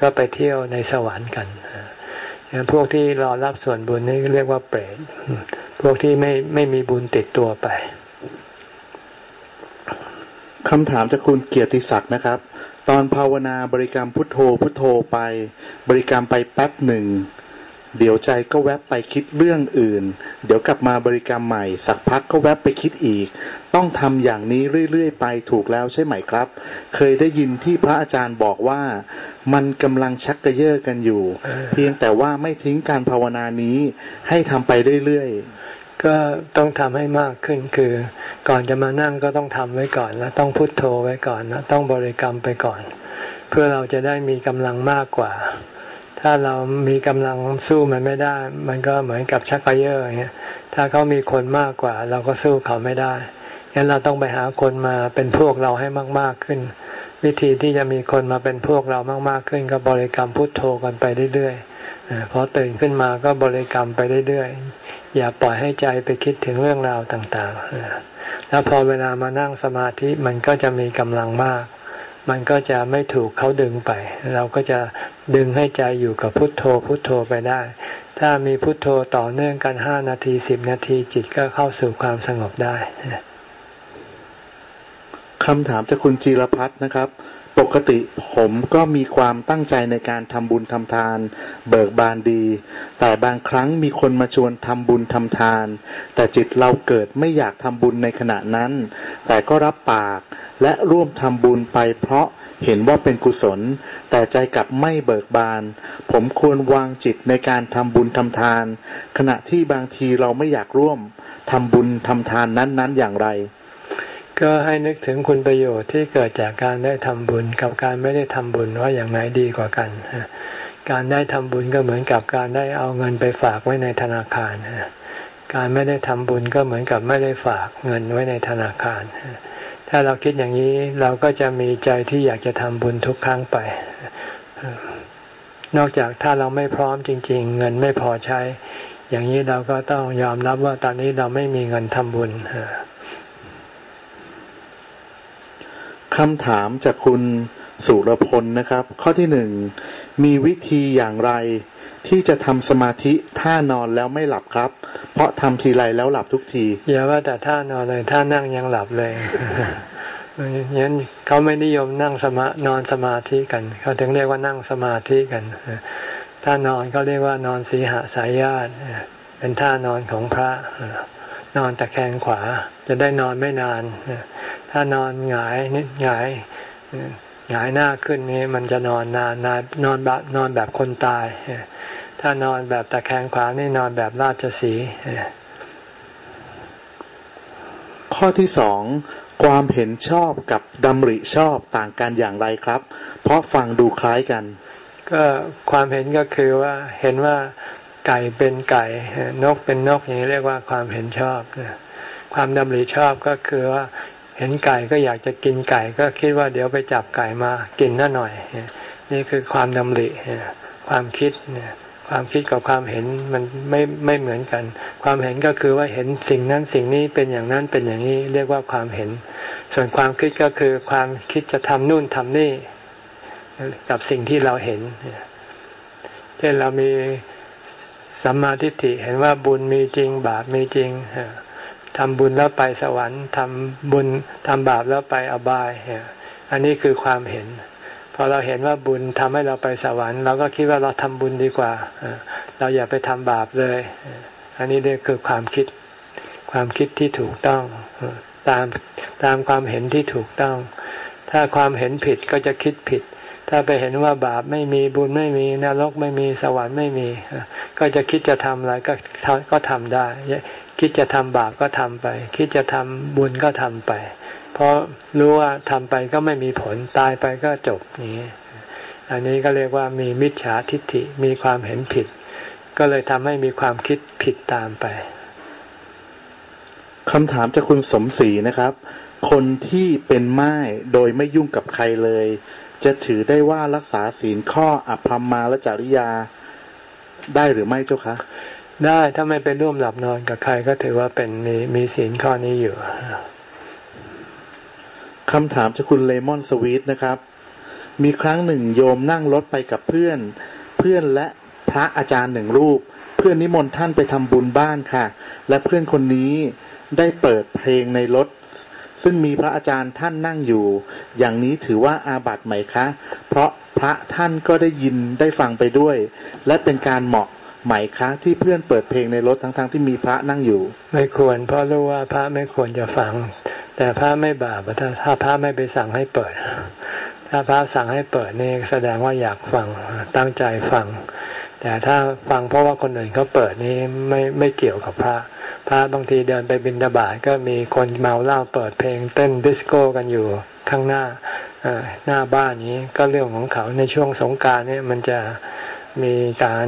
ก็ไปเที่ยวในสวรรค์กันพวกที่รอรับส่วนบุญนี่เรียกว่าเปรต พวกที่ไม่ไม่มีบุญติดตัวไปคำถามจากคุณเกียรติศักดิ์นะครับ ตอนภาวนาบริกรรมพุทโธพุทโธไป บริกรรมไปแป๊บหนึ่ง เดี๋ยวใจก็แวบไปคิดเรื่องอื่น เดี๋ยวกลับมาบริกรรมใหม่ สักพักก็แวบไปคิดอีก ต้องทำอย่างนี้เรื่อยๆ ไปถูกแล้วใช่ไหมครับ เคยได้ยินที่พระอาจารย์บอกว่า มันกำลังชักกระเยาะกันอยู่ เพียงแต่ว่าไม่ทิ้งการภาวนานี้ ให้ทำไปเรื่อยๆ ก็ต้องทำให้มากขึ้นคือ ก่อนจะมานั่งก็ต้องทำไว้ก่อน แล้วต้องพุโทโธไว้ก่อนนะต้องบริกรรมไปก่อน เพื่อเราจะได้มีกำลังมากกว่า ถ้าเรามีกำลังสู้มันไม่ได้ มันก็เหมือนกับชักกระเยอะอย่างเงี้ยถ้าเขามีคนมากกว่า เราก็สู้เขาไม่ได้งั้นเราต้องไปหาคนมาเป็นพวกเราให้มาก ๆขึ้น วิธีที่จะมีคนมาเป็นพวกเรามาก ๆขึ้น ก็บริกรรมพุทโธกันไปเรื่อยๆพอตื่นขึ้นมาก็บริกรรมไปเรื่อยๆอย่าปล่อยให้ใจไปคิดถึงเรื่องราวต่างๆแล้วพอเวลามานั่งสมาธิมันก็จะมีกำลังมาก มันก็จะไม่ถูกเขาดึงไป เราก็จะดึงให้ใจอยู่กับพุทโธพุทโธไปได้ ถ้ามีพุทโธต่อเนื่องกันห้านาทีสิบนาทีจิตก็เข้าสู่ความสงบได้คำถามจากคุณจีรพัฒนะครับ ปกติผมก็มีความตั้งใจในการทำบุญทำทาน เบิกบานดี แต่บางครั้งมีคนมาชวนทำบุญทำทาน แต่จิตเราเกิดไม่อยากทำบุญในขณะนั้น แต่ก็รับปาก และร่วมทำบุญไปเพราะเห็นว่าเป็นกุศล แต่ใจกลับไม่เบิกบาน ผมควรวางจิตในการทำบุญทำทาน ขณะที่บางทีเราไม่อยากร่วมทำบุญทำทานนั้น ๆ อย่างไร ก็ให้นึกถึงคุณประโยชน์ที่เกิดจากการได้ทำบุญกับการไม่ได้ทำบุญว่าอย่างไหนดีกว่ากัน การได้ทำบุญก็เหมือนกับการได้เอาเงินไปฝากไว้ในธนาคาร การไม่ได้ทำบุญก็เหมือนกับไม่ได้ฝากเงินไว้ในธนาคาร ถ้าเราคิดอย่างนี้เราก็จะมีใจที่อยากจะทำบุญทุกครั้งไป นอกจากถ้าเราไม่พร้อมจริง ๆ เงินไม่พอใช้ อย่างนี้เราก็ต้องยอมรับว่าตอนนี้เราไม่มีเงินทำบุญคำถามจากคุณสุรพลนะครับ ข้อที่หนึ่งมีวิธีอย่างไร ที่จะทำสมาธิท่านอนแล้วไม่หลับครับ เพราะทำทีไรแล้วหลับทุกทีอย่าว่าแต่ท่านอนเลยท่านั่งยังหลับเลยงั้นเขาไม่นิยมนั่งสมานอนสมาธิกัน เขาถึงเรียกว่านั่งสมาธิกันถ้านอนเขาเรียกว่านอนสีหาสายญาติเป็นท่านอนของพระนอนตะแคงขวา จะได้นอนไม่นาน ถ้านอนหงายนิดหงายหงายหน้าขึ้นนี้มันจะนอนนานนานนอนแบบนอนแบบคนตาย ถ้านอนแบบตะแคงขวานี่นอนแบบราชสีข้อที่สองความเห็นชอบกับดำริชอบต่างกันอย่างไรครับ เพราะฟังดูคล้ายกัน ก็ความเห็นก็คือว่าเห็นว่าไก่เป็นไก่นกเป็นนกอย่างนี้เรียกว่าความเห็นชอบความดำริชอบก็คือว่าเห็นไก่ก็อยากจะกินไก่ ก็คิดว่าเดี๋ยวไปจับไก่มากินน่าหน่อย นี่คือความดำริความคิดเนี่ย ความคิดกับความเห็นมันไม่ไม่เหมือนกัน ความเห็นก็คือว่าเห็นสิ่งนั้นสิ่งนี้เป็นอย่างนั้นเป็นอย่างนี้เรียกว่าความเห็น ส่วนความคิดก็คือความคิดจะทำนู่นทำนี่กับสิ่งที่เราเห็นเช่นเรามีสัมมาทิฏฐิเห็นว่าบุญมีจริง บาปมีจริงทำบุญแล้วไปสวรรค์ทำบุญทำบาปแล้วไปอบาย อันนี้คือความเห็น พอเราเห็นว่าบุญทำให้เราไปสวรรค์เราก็คิดว่าเราทำบุญดีกว่า เราอย่าไปทำบาปเลย อันนี้เรียกคือความคิดความคิดที่ถูกต้องตามตามความเห็นที่ถูกต้อง ถ้าความเห็นผิดก็จะคิดผิด ถ้าไปเห็นว่าบาปไม่มีบุญไม่มีนรกไม่มีสวรรค์ไม่มี ก็จะคิดจะทำอะไรก็ก็ทำได้ คิดจะทำบาปก็ทำไป คิดจะทำบุญก็ทำไป เพราะรู้ว่าทำไปก็ไม่มีผลตายไปก็จบนี้อันนี้ก็เรียกว่ามีมิจฉาทิฏฐิมีความเห็นผิด ก็เลยทำให้มีความคิดผิดตามไปคำถามจากคุณสมศรีนะครับ คนที่เป็นไม้โดยไม่ยุ่งกับใครเลย จะถือได้ว่ารักษาศีลข้ออภรรมาและจริยาได้หรือไม่เจ้าคะ ได้ถ้าไม่ไปร่วมหลับนอนกับใครก็ถือว่าเป็นมีมีศีลข้อนี้อยู่ คำถามจากคุณเลมอนสวีทนะครับ มีครั้งหนึ่งโยมนั่งรถไปกับเพื่อน เพื่อนและพระอาจารย์หนึ่งรูป เพื่อนนิมนต์ท่านไปทำบุญบ้านค่ะ และเพื่อนคนนี้ได้เปิดเพลงในรถ ซึ่งมีพระอาจารย์ท่านนั่งอยู่ อย่างนี้ถือว่าอาบัติไหมคะ เพราะพระท่านก็ได้ยินได้ฟังไปด้วย และเป็นการเหมาะไหมคะที่เพื่อนเปิดเพลงในรถทั้งๆทที่มีพระนั่งอยู่ ไม่ควรเพราะรู้ว่าพระไม่ควรจะฟัง แต่พระไม่บาปถ้าถ้าพระไม่ไปสั่งให้เปิด ถ้าพระสั่งให้เปิดนี่แสดงว่าอยากฟังตั้งใจฟัง แต่ถ้าฟังเพราะว่าคนอื่นเขาเปิดนี่ไม่ไม่เกี่ยวกับพระ พระบางทีเดินไปบินดาบาก็มีคนเมาเหล้าเปิดเพลงเต้นดิสโก้กันอยู่ข้างหน้าหน้าบ้านนี้ก็เรื่องของเขาในช่วงสงการนี่มันจะมีการ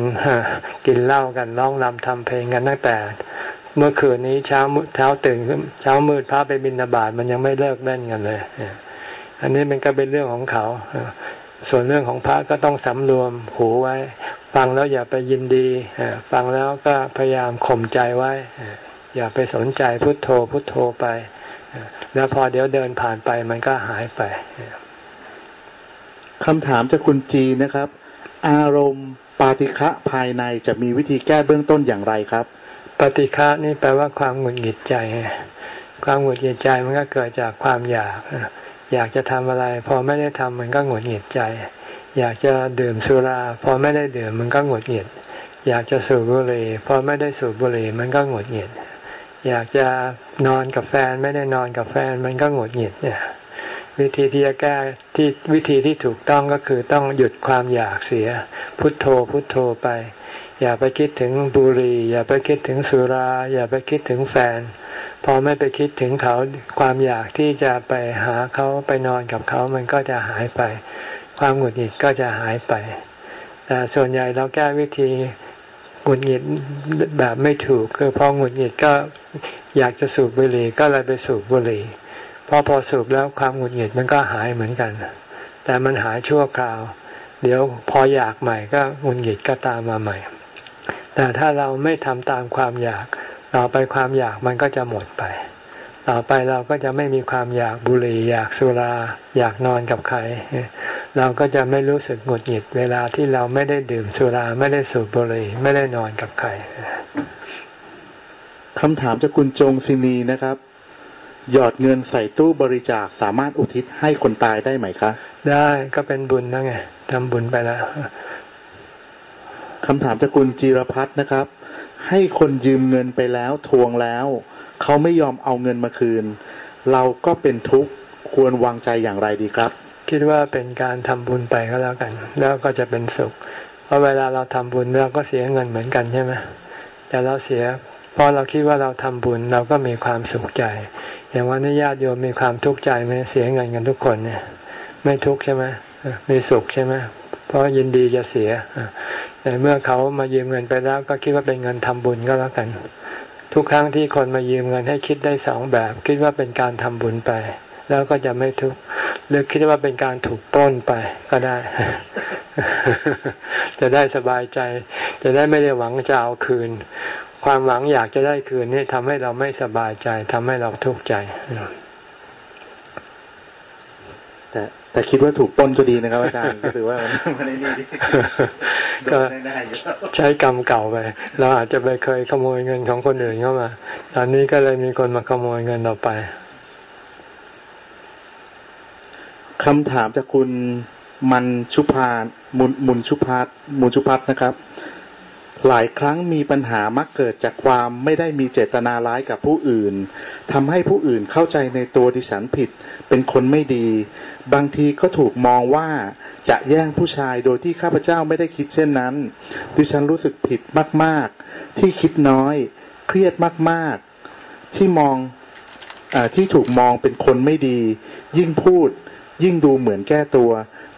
กินเหล้ากันร้องรำทำเพลงกันตั้งแต่ เมื่อคืนนี้เช้าเช้าตื่นเช้ามืดพระไปบินบาตมันยังไม่เลิกเล่นกันเลย อันนี้มันก็เป็นเรื่องของเขา ส่วนเรื่องของพระก็ต้องสำรวมหูไว้ ฟังแล้วอย่าไปยินดี ฟังแล้วก็พยายามข่มใจไว้ อย่าไปสนใจพุทโธพุทโธไป แล้วพอเดี๋ยวเดินผ่านไปมันก็หายไปคำถามจากคุณจีนะครับ อารมณ์ปาติฆะภายในจะมีวิธีแก้เบื้องต้นอย่างไรครับ ปฏิฆะนี่แปลว่าความหงุดหงิดใจ ความหงุดหงิดใจมันก็เกิดจากความอยาก อยากจะทำอะไร พอไม่ได้ทำมันก็หงุดหงิดใจ อยากจะดื่มสุรา พอไม่ได้ดื่มมันก็หงุดหงิด อยากจะสูบบุหรี่ พอไม่ได้สูบบุหรี่มันก็หงุดหงิด อยากจะนอนกับแฟนไม่ได้นอนกับแฟนมันก็หงุดหงิดเนี่ยวิธีที่จะแก้ที่วิธีที่ถูกต้องก็คือต้องหยุดความอยากเสีย พุทโธพุทโธไป อย่าไปคิดถึงบุหรี่อย่าไปคิดถึงสุรา อย่าไปคิดถึงแฟน พอไม่ไปคิดถึงเขาความอยากที่จะไปหาเขาไปนอนกับเขามันก็จะหายไป ความหงุดหงิดก็จะหายไป แต่ส่วนใหญ่เราแก้วิธีหงุดหงิดแบบไม่ถูก คือพอหงุดหงิดก็อยากจะสูบบุหรี่ก็เลยไปสูบบุหรี่พอพอสูบแล้วความหงุดหงิดมันก็หายเหมือนกัน แต่มันหายชั่วคราว เดี๋ยวพออยากใหม่ก็หงุดหงิดก็ตามมาใหม่ แต่ถ้าเราไม่ทำตามความอยาก ต่อไปความอยากมันก็จะหมดไป ต่อไปเราก็จะไม่มีความอยากบุหรี่อยากสุรา อยากนอนกับใคร เราก็จะไม่รู้สึกหงุดหงิดเวลาที่เราไม่ได้ดื่มสุราไม่ได้สูบบุหรี่ไม่ได้นอนกับใครคำถามจากคุณจงศินีนะครับ หยอดเงินใส่ตู้บริจาคสามารถอุทิศให้คนตายได้ไหมคะ ได้ก็เป็นบุญนะไงทำบุญไปแล้ว คำถามจากคุณจีรพัฒนะครับ ให้คนยืมเงินไปแล้วทวงแล้ว เขาไม่ยอมเอาเงินมาคืน เราก็เป็นทุกข์ควรวางใจอย่างไรดีครับ คิดว่าเป็นการทำบุญไปก็แล้วกัน แล้วก็จะเป็นสุข เพราะเวลาเราทำบุญเราก็เสียเงินเหมือนกันใช่ไหมแต่เราเสียเพราะเราคิดว่าเราทำบุญเราก็มีความสุขใจ อย่างวันนี้ญาติโยมมีความทุกข์ใจไหมเสียเงินกันทุกคนเนี่ย ไม่ทุกข์ใช่ไหมมีสุขใช่ไหม เพราะยินดีจะเสียแต่เมื่อเขามายืมเงินไปแล้ว ก็คิดว่าเป็นเงินทำบุญก็แล้วกัน ทุกครั้งที่คนมายืมเงินให้คิดได้สองแบบ คิดว่าเป็นการทำบุญไป แล้วก็จะไม่ทุกข์หรือคิดว่าเป็นการถูกป้นไปก็ได้ จะได้สบายใจ จะได้ไม่ได้หวังจะเอาคืน ความหวังอยากจะได้คืนนี่ทำให้เราไม่สบายใจทำให้เราทุกข์ใจ แต่แต่คิดว่าถูกป้นก็ดีนะครับอาจารย์ก็ถือว่ามันไม่ดีก็ใช้กรรมเก่าไปเราอาจจะไปเคยขโมยเงินของคนอื่นเข้ามา ตอนนี้ก็เลยมีคนมาขโมยเงินเราไปคำถามจากคุณมันชุพานมุนมุนชุพัฒมุนชุพัฒนะครับ หลายครั้งมีปัญหามักเกิดจากความไม่ได้มีเจตนาร้ายกับผู้อื่นทำให้ผู้อื่นเข้าใจในตัวดิฉันผิด เป็นคนไม่ดี บางทีก็ถูกมองว่าจะแย่งผู้ชายโดยที่ข้าพเจ้าไม่ได้คิดเช่นนั้น ดิฉันรู้สึกผิดมาก ๆ ที่คิดน้อย เครียดมาก ๆ ที่มองอที่ถูกมองเป็นคนไม่ดี ยิ่งพูด ยิ่งดูเหมือนแก้ตัว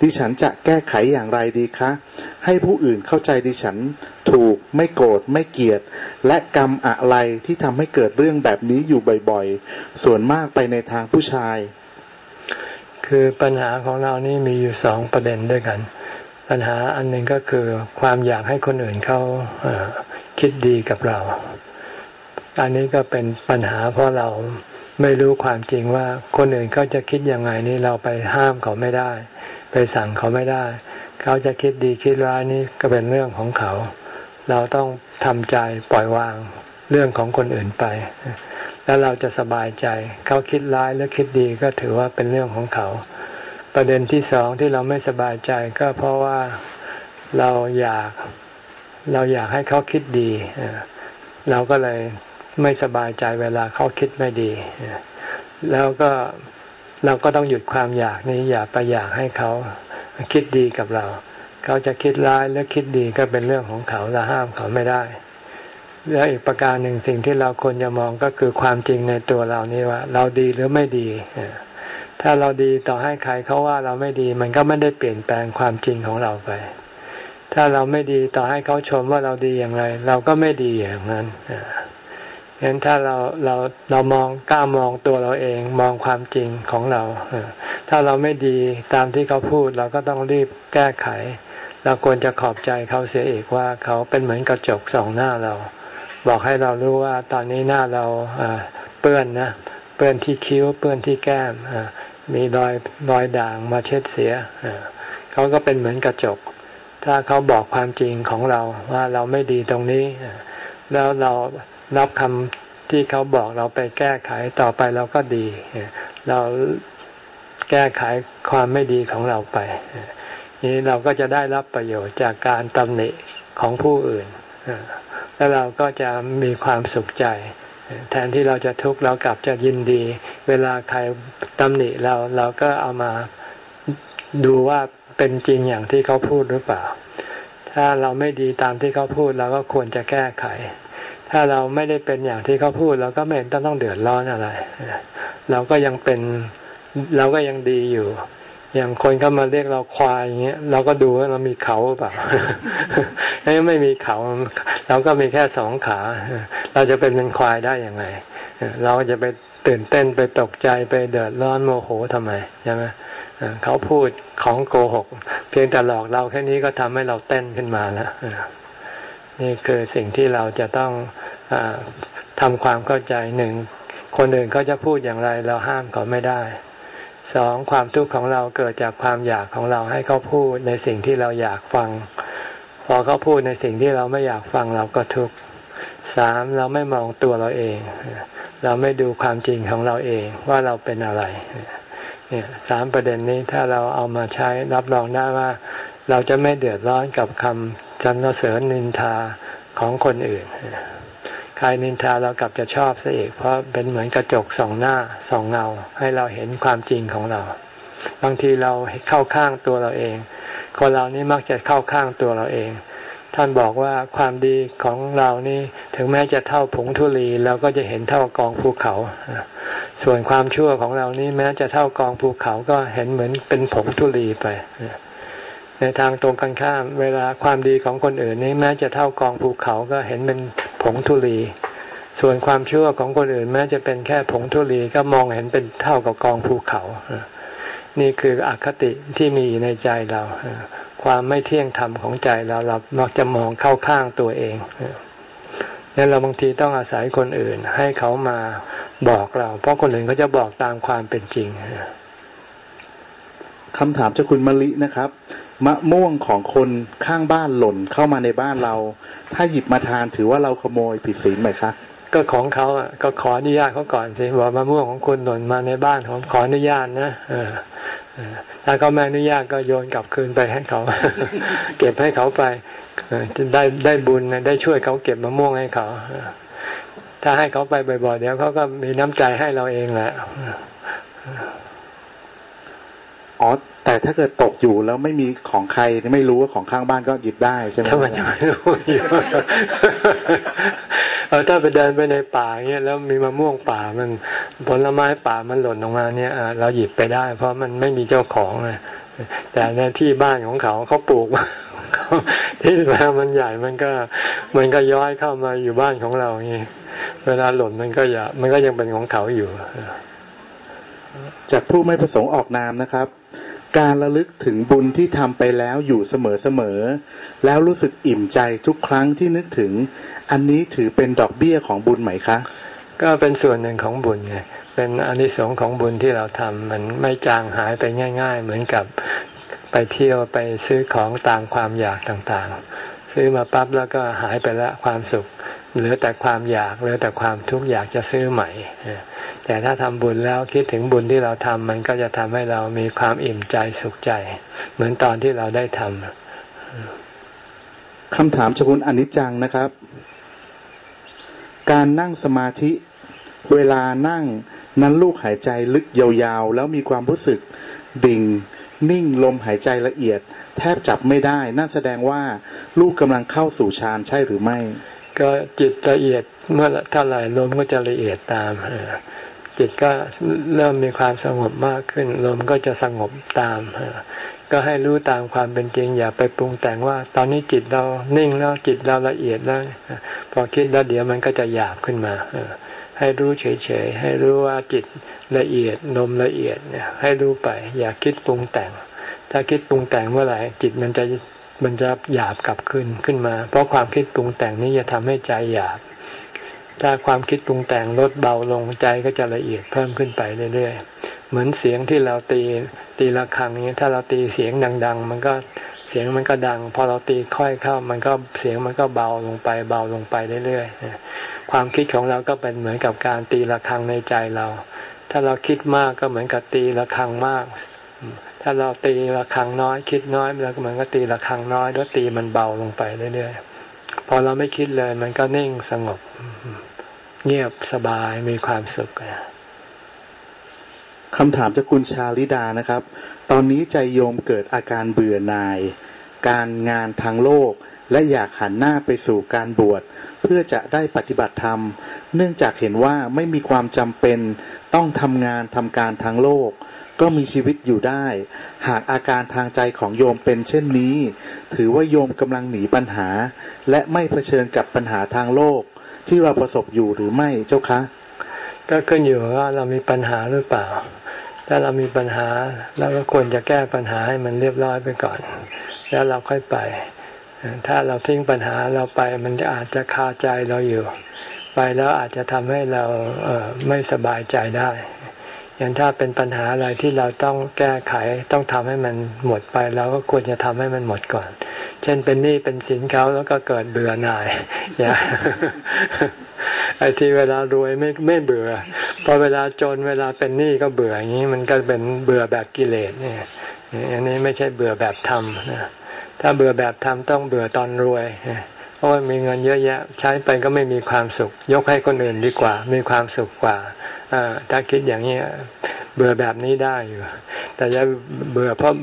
ดิฉันจะแก้ไขอย่างไรดีคะ ให้ผู้อื่นเข้าใจดิฉันถูกไม่โกรธไม่เกลียด และกรรมอะไรที่ทำให้เกิดเรื่องแบบนี้อยู่บ่อยๆ ส่วนมากไปในทางผู้ชาย คือปัญหาของเรานี่มีอยู่สองประเด็นด้วยกัน ปัญหาอันหนึ่งก็คือความอยากให้คนอื่นเขาคิดดีกับเรา อันนี้ก็เป็นปัญหาเพราะเราไม่รู้ความจริงว่าคนอื่นเขาจะคิดยังไงนี่เราไปห้ามเขาไม่ได้ ไปสั่งเขาไม่ได้ เขาจะคิดดีคิดร้ายนี่ก็เป็นเรื่องของเขา เราต้องทำใจปล่อยวางเรื่องของคนอื่นไป แล้วเราจะสบายใจ เขาคิดร้ายหรือคิดดีก็ถือว่าเป็นเรื่องของเขา ประเด็นที่สองที่เราไม่สบายใจก็เพราะว่าเราอยากเราอยากให้เขาคิดดี เราก็เลยไม่สบายใจเวลาเขาคิดไม่ดี แล้วก็ เราก็ต้องหยุดความอยากนี้อย่าไปอยากให้เขาคิดดีกับเรา เขาจะคิดร้ายหรือคิดดีก็เป็นเรื่องของเขาเราห้ามเขาไม่ได้ แล้วอีกประการหนึ่งสิ่งที่เราควรจะมองก็คือความจริงในตัวเรานี่ว่า เราดีหรือไม่ดี ถ้าเราดีต่อให้ใครเขาว่าเราไม่ดี มันก็ไม่ได้เปลี่ยนแปลงความจริงของเราไป ถ้าเราไม่ดีต่อให้เขาชมว่าเราดีอย่างไร เราก็ไม่ดีอย่างนั้น ฉะนั้นถ้าเราเราเรามองกล้ามองตัวเราเองมองความจริงของเราถ้าเราไม่ดีตามที่เขาพูดเราก็ต้องรีบแก้ไข เราควรจะขอบใจเขาเสียอีกว่าเขาเป็นเหมือนกระจกสองหน้าเรา บอกให้เรารู้ว่าตอนนี้หน้าเราเปื้อนนะเปื้อนที่คิ้วเปื้อนที่แก้มมีรอยรอยด่างมาเช็ดเสียเขาก็เป็นเหมือนกระจก ถ้าเขาบอกความจริงของเราว่าเราไม่ดีตรงนี้แล้วเรา รับคำที่เขาบอกเราไปแก้ไขต่อไปเราก็ดี เราแก้ไขความไม่ดีของเราไปนี้เราก็จะได้รับประโยชน์จากการตำหนิของผู้อื่น แล้วเราก็จะมีความสุขใจ แทนที่เราจะทุกข์เรากลับจะยินดี เวลาใครตำหนิเราเราก็เอามาดูว่าเป็นจริงอย่างที่เขาพูดหรือเปล่า ถ้าเราไม่ดีตามที่เขาพูดเราก็ควรจะแก้ไข ถ้าเราไม่ได้เป็นอย่างที่เขาพูด เราก็ไม่ต้องต้องเดือดร้อนอะไร เราก็ยังเป็นเราก็ยังดีอยู่ อย่างคนเข้ามาเรียกเราควายอย่างเงี้ยเราก็ดูว่าเรามีเขาเปล่าไม่มีเขา เราก็มีแค่สองขา เราจะเป็นเป็นควายได้อย่างไรเราจะไปตื่นเต้นไปตกใจไปเดือดร้อนโมโหทำไมใช่ไหมเขาพูดของโกหก เพียงแต่หลอกเราแค่นี้ก็ทำให้เราเต้นขึ้นมาแล้ว นี่คือสิ่งที่เราจะต้องอทำความเข้าใจหนึ่งคนอื่นเขาจะพูดอย่างไร เราห้ามเขาไม่ได้สองความทุกข์ของเราเกิดจากความอยากของเราให้เขาพูดในสิ่งที่เราอยากฟัง พอเขาพูดในสิ่งที่เราไม่อยากฟังเราก็ทุกข์สามเราไม่มองตัวเราเอง เราไม่ดูความจริงของเราเองว่าเราเป็นอะไรเนี่ยสามประเด็นนี้ถ้าเราเอามาใช้รับรองได้ว่า เราจะไม่เดือดร้อนกับคำ จันเสริญนินทาของคนอื่น ใครนินทาเรากลับจะชอบซะอีก เพราะเป็นเหมือนกระจกสองหน้าสองเงา ให้เราเห็นความจริงของเรา บางทีเราเข้าข้างตัวเราเอง คนเรานี่มักจะเข้าข้างตัวเราเอง ท่านบอกว่าความดีของเรานี่ถึงแม้จะเท่าผงทุลีเราก็จะเห็นเท่ากองภูเขา ส่วนความชั่วของเรานี่แม้จะเท่ากองภูเขาก็เห็นเหมือนเป็นผงทุลีไป ในทางตรงกันข้าม เวลาความดีของคนอื่นนี้แม้จะเท่ากองภูเขาก็เห็นเป็นผงทุลี ส่วนความชั่วของคนอื่นแม้จะเป็นแค่ผงทุลีก็มองเห็นเป็นเท่ากับกองภูเขา นี่คืออคติที่มีในใจเรา ความไม่เที่ยงธรรมของใจเราเรามักจะมองเข้าข้างตัวเองนั้นเราบางทีต้องอาศัยคนอื่น ให้เขามาบอกเรา เพราะคนอื่นเขาจะบอกตามความเป็นจริงคำถามจากคุณมะลินะครับ มะม่วงของคนข้างบ้านหล่นเข้ามาในบ้านเรา ถ้าหยิบมาทานถือว่าเราขโมยผิดศีลไหมคะก็ของเขาอะก็ขออนุญาตเขาก่อนสิบอกมะม่วงของคุณหล่นมาในบ้านผมขออนุญาตนะเออถ้าเขาไม่อนุญาตก็โยนกลับคืนไปให้เขา เก็บให้เขาไปได้ได้บุญได้ช่วยเขาเก็บมะม่วงให้เขาถ้าให้เขาไปบ่อยๆเดี๋ยวเขาก็มีน้ำใจให้เราเองแหละอ๋อ แต่ถ้าเกิดตกอยู่แล้วไม่มีของใครไม่รู้ว่าของข้างบ้านก็หยิบได้ใช่ไหมทำไมจะไม่รู้อยู่เออถ้าไปเดินไปในป่าเงี้ยแล้วมีมะม่วงป่ามันผลไม้ป่ามันหล่นลงมาเนี่ยเราหยิบไปได้ เพราะมันไม่มีเจ้าของเลยแต่ในที่บ้านของเขาเขาปลูกที่แล้วมันใหญ่มันก็ มันก็ย้อยเข้ามาอยู่บ้านของเราเงี้เวลาหล่นมันก็อย่ามันก็ยังเป็นของเขาอยู่จากผู้ไม่ประสงค์ออกนามนะครับ การระลึกถึงบุญที่ทำไปแล้วอยู่เสมอๆ แล้วรู้สึกอิ่มใจทุกครั้งที่นึกถึง อันนี้ถือเป็นดอกเบี้ยของบุญไหมคะ ก็เป็นส่วนหนึ่งของบุญไง เป็นอนิสงส์ของบุญที่เราทำมันไม่จางหายไปง่าย ๆ เหมือนกับไปเที่ยวไปซื้อของตามความอยากต่างๆ ซื้อมาปั๊บแล้วก็หายไปละความสุข เหลือแต่ความอยากเหลือแต่ความทุกข์อยากจะซื้อใหม่ แต่ถ้าทำบุญแล้วคิดถึงบุญที่เราทำมันก็จะทำให้เรามีความอิ่มใจสุขใจ เหมือนตอนที่เราได้ทำคำถามจากคุณอนิจจังนะครับ การนั่งสมาธิเวลานั่งนั้นลูกหายใจลึกยาวๆ แล้วมีความรู้สึกดิ่ง นิ่งลมหายใจละเอียด แทบจับไม่ได้ นั่นแสดงว่าลูกกำลังเข้าสู่ฌานใช่หรือไม่ ก็จิตละเอียดเมื่อเท่าไหร่ลมก็จะละเอียดตาม จิตก็เริ่มมีความสงบมากขึ้น ลมก็จะสงบตาม ก็ให้รู้ตามความเป็นจริง อย่าไปปรุงแต่งว่า ตอนนี้จิตเรานิ่งแล้วจิตเราละเอียดแล้วพอคิดแล้วเดี๋ยวมันก็จะหยาบขึ้นมาให้รู้เฉยๆให้รู้ว่าจิตละเอียดนมละเอียดเนี่ยให้รู้ไป อย่าคิดปรุงแต่ง ถ้าคิดปรุงแต่งเมื่อไหร่จิตมันจะมันจะหยาบกลับขึ้นขึ้นมา เพราะความคิดปรุงแต่งนี้จะทำให้ใจหยาบ ถ้าความคิดปรุงแต่งลดเบาลงใจก็จะละเอียดเพิ่มขึ้นไปเรื่อยๆ เหมือนเสียงที่เราตีตีระฆังนี้ถ้าเราตีเสียงดัง ๆ มันก็เสียงมันก็ดัง พอเราตีค่อยเข้า มันก็เสียงมันก็เบาลงไปเบาลงไปเรื่อยๆ ความคิดของเราก็เป็นเหมือนกับการตีระฆังในใจเรา ถ้าเราคิดมากก็เหมือนกับตีระฆังมากถ้าเราตีระฆังน้อย คิดน้อยเราก็เหมือนกับตีระฆังน้อยแล้วตีมันเบาลงไปเรื่อยๆ พอเราไม่คิดเลยมันก็นิ่งสงบ เงียบสบายมีความสุขคำถามจากคุณชาลิดานะครับ ตอนนี้ใจโยมเกิดอาการเบื่อหน่าย การงานทางโลก และอยากหันหน้าไปสู่การบวชเพื่อจะได้ปฏิบัติธรรม เนื่องจากเห็นว่าไม่มีความจำเป็นต้องทำงานทำการทางโลก ก็มีชีวิตอยู่ได้ หากอาการทางใจของโยมเป็นเช่นนี้ ถือว่าโยมกำลังหนีปัญหา และไม่เผชิญกับปัญหาทางโลก ที่เราประสบอยู่หรือไม่เจ้าคะ ก็ขึ้นอยู่ว่าเรามีปัญหาหรือเปล่า ถ้าเรามีปัญหาเราก็ควรจะแก้ปัญหาให้มันเรียบร้อยไปก่อน แล้วเราค่อยไป ถ้าเราทิ้งปัญหาเราไปมันอาจจะคาใจเราอยู่ ไปแล้วอาจจะทำให้เราเไม่สบายใจได้ อย่างถ้าเป็นปัญหาอะไรที่เราต้องแก้ไขต้องทำให้มันหมดไปเราก็ควรจะทำให้มันหมดก่อน เช่นเป็นหนี้เป็นสินเขาแล้วก็เกิดเบื่อหน่ายอย่าไอ้ที่เวลารวยไม่ไม่เบื่อพอเวลาจนเวลาเป็นหนี้ก็เบื่ออย่างนี้มันก็เป็นเบื่อแบบกิเลสเนี่ยอันนี้ไม่ใช่เบื่อแบบธรรมนะถ้าเบื่อแบบธรรมต้องเบื่อตอนรวย เพราะว่ามีเงินเยอะแยะ ใช้ไปก็ไม่มีความสุข ยกให้คนอื่นดีกว่า มีความสุขกว่าถ้าคิดอย่างนี้เบื่อแบบนี้ได้อยู่ แต่จะเบื่อเพราะ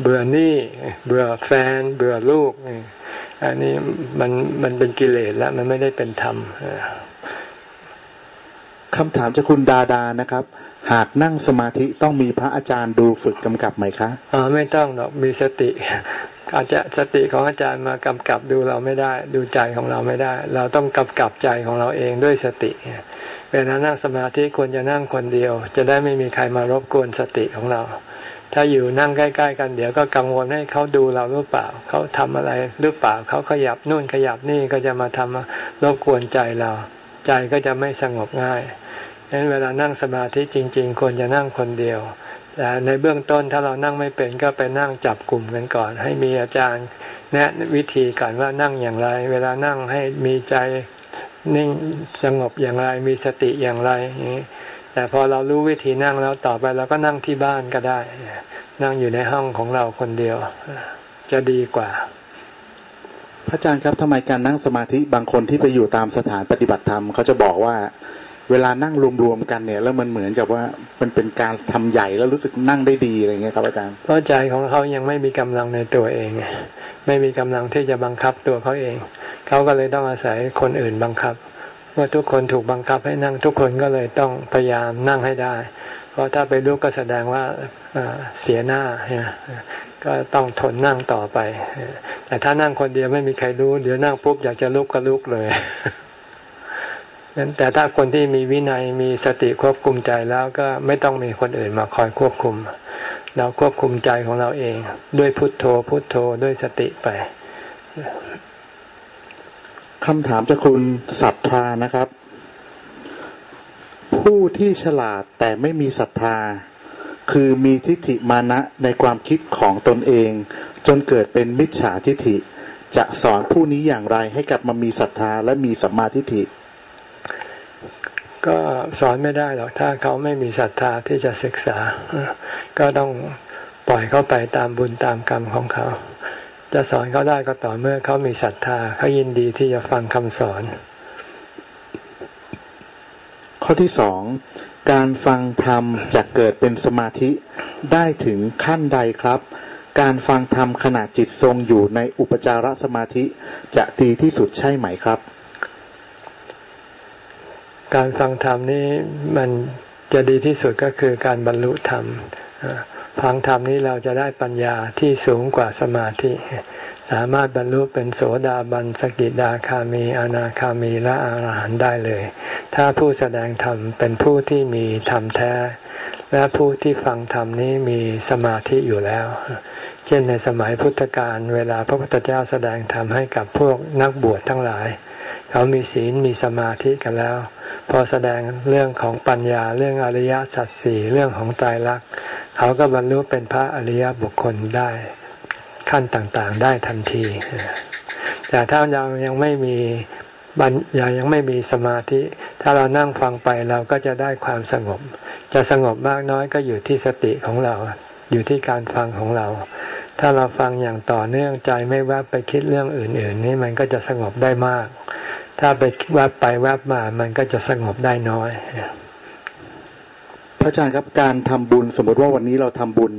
เบื่อหนี้เบื่อแฟน เบื่อลูก อันนี้มันมันเป็นกิเลสแล้วมันไม่ได้เป็นธรรม คำถามจากคุณดาดานะครับ หากนั่งสมาธิต้องมีพระอาจารย์ดูฝึกกำกับไหมคะอ๋อไม่ต้องหรอกมีสติ อาจจะสติของอาจารย์มากำกับดูเราไม่ได้ ดูใจของเราไม่ได้ เราต้องกำกับใจของเราเองด้วยสติ เวลานั่งสมาธิควรจะนั่งคนเดียว จะได้ไม่มีใครมารบกวนสติของเรา ถ้าอยู่นั่งใกล้ ๆ กันเดี๋ยวก็กังวลให้เขาดูเราหรือเปล่า เขาทำอะไรหรือเปล่า เขาขยับนู่นขยับนี่ก็จะมาทำรบกวนใจเราใจก็จะไม่สงบง่าย ดังนั้นเวลานั่งสมาธิจริง ๆ ควรจะนั่งคนเดียว แต่ในเบื้องต้นถ้าเรานั่งไม่เป็นก็ไปนั่งจับกลุ่มกันก่อน ให้มีอาจารย์แนะวิธีก่อนว่านั่งอย่างไร เวลานั่งให้มีใจนิ่งสงบอย่างไร มีสติอย่างไร แต่พอเรารู้วิธีนั่งแล้วต่อไปเราก็นั่งที่บ้านก็ได้ นั่งอยู่ในห้องของเราคนเดียว จะดีกว่า พระอาจารย์ครับทำไมการนั่งสมาธิบางคนที่ไปอยู่ตามสถานปฏิบัติธรรมเขาจะบอกว่า เวลานั่งรวมๆกันเนี่ย แล้วมันเหมือนกับว่ามันเป็นการทำใหญ่แล้วรู้สึกนั่งได้ดีอะไรเงี้ยครับอาจารย์เพราะใจของเขายังไม่มีกำลังในตัวเอง ไม่มีกำลังที่จะบังคับตัวเขาเอง เขาก็เลยต้องอาศัยคนอื่นบังคับเมื่อทุกคนถูกบังคับให้นั่งทุกคนก็เลยต้องพยายามนั่งให้ได้ เพราะถ้าไปลุกก็แสดงว่าเสียหน้าก็ต้องทนนั่งต่อไป แต่ถ้านั่งคนเดียวไม่มีใครรู้ เดี๋ยวนั่งปุ๊บอยากจะลุกก็ลุกเลย แต่ถ้าคนที่มีวินัยมีสติควบคุมใจแล้วก็ไม่ต้องมีคนอื่นมาคอยควบคุม เราควบคุมใจของเราเอง ด้วยพุทโธ พุทโธด้วยสติไปคำถามจากคุณศรัทธานะครับ ผู้ที่ฉลาดแต่ไม่มีศรัทธา คือมีทิฏฐิมานะในความคิดของตนเอง จนเกิดเป็นมิจฉาทิฏฐิ จะสอนผู้นี้อย่างไรให้กลับมามีศรัทธาและมีสัมมาทิฏฐิ ก็สอนไม่ได้หรอกถ้าเขาไม่มีศรัทธาที่จะศึกษา ก็ต้องปล่อยเขาไปตามบุญตามกรรมของเขา จะสอนเขาได้ก็ต่อเมื่อเขามีศรัทธาเขายินดีที่จะฟังคำสอน ข้อที่สองการฟังธรรมจะเกิดเป็นสมาธิได้ถึงขั้นใดครับ การฟังธรรมขณะจิตทรงอยู่ในอุปจารสมาธิจะดีที่สุดใช่ไหมครับ การฟังธรรมนี้มันจะดีที่สุดก็คือการบรรลุธรรมฟังธรรมนี้เราจะได้ปัญญาที่สูงกว่าสมาธิ สามารถบรรลุเป็นโสดาบันสกิดาคามีอนาคามีและอรหันต์ได้เลย ถ้าผู้แสดงธรรมเป็นผู้ที่มีธรรมแท้ และผู้ที่ฟังธรรมนี้มีสมาธิอยู่แล้ว เช่นในสมัยพุทธกาลเวลาพระพุทธเจ้าแสดงธรรมให้กับพวกนักบวชทั้งหลาย เขามีศีลมีสมาธิกันแล้ว พอแสดงเรื่องของปัญญาเรื่องอริยสัจสี่เรื่องของตายรักเขาก็บรรลุเป็นพระอริยบุคคลได้ขั้นต่างๆ ได้ทันที แต่ถ้าเรายังไม่มีบัญญายังไม่มีสมาธิ ถ้าเรานั่งฟังไปเราก็จะได้ความสงบ จะสงบมากน้อยก็อยู่ที่สติของเรา อยู่ที่การฟังของเรา ถ้าเราฟังอย่างต่อเนื่องใจไม่แวบไปคิดเรื่องอื่น ๆ นี่มันก็จะสงบได้มาก ถ้าไปแวบไปแวบมา มันก็จะสงบได้น้อย พระอาจารย์ครับการทำบุญสมมติว่าวันนี้เราทำบุญ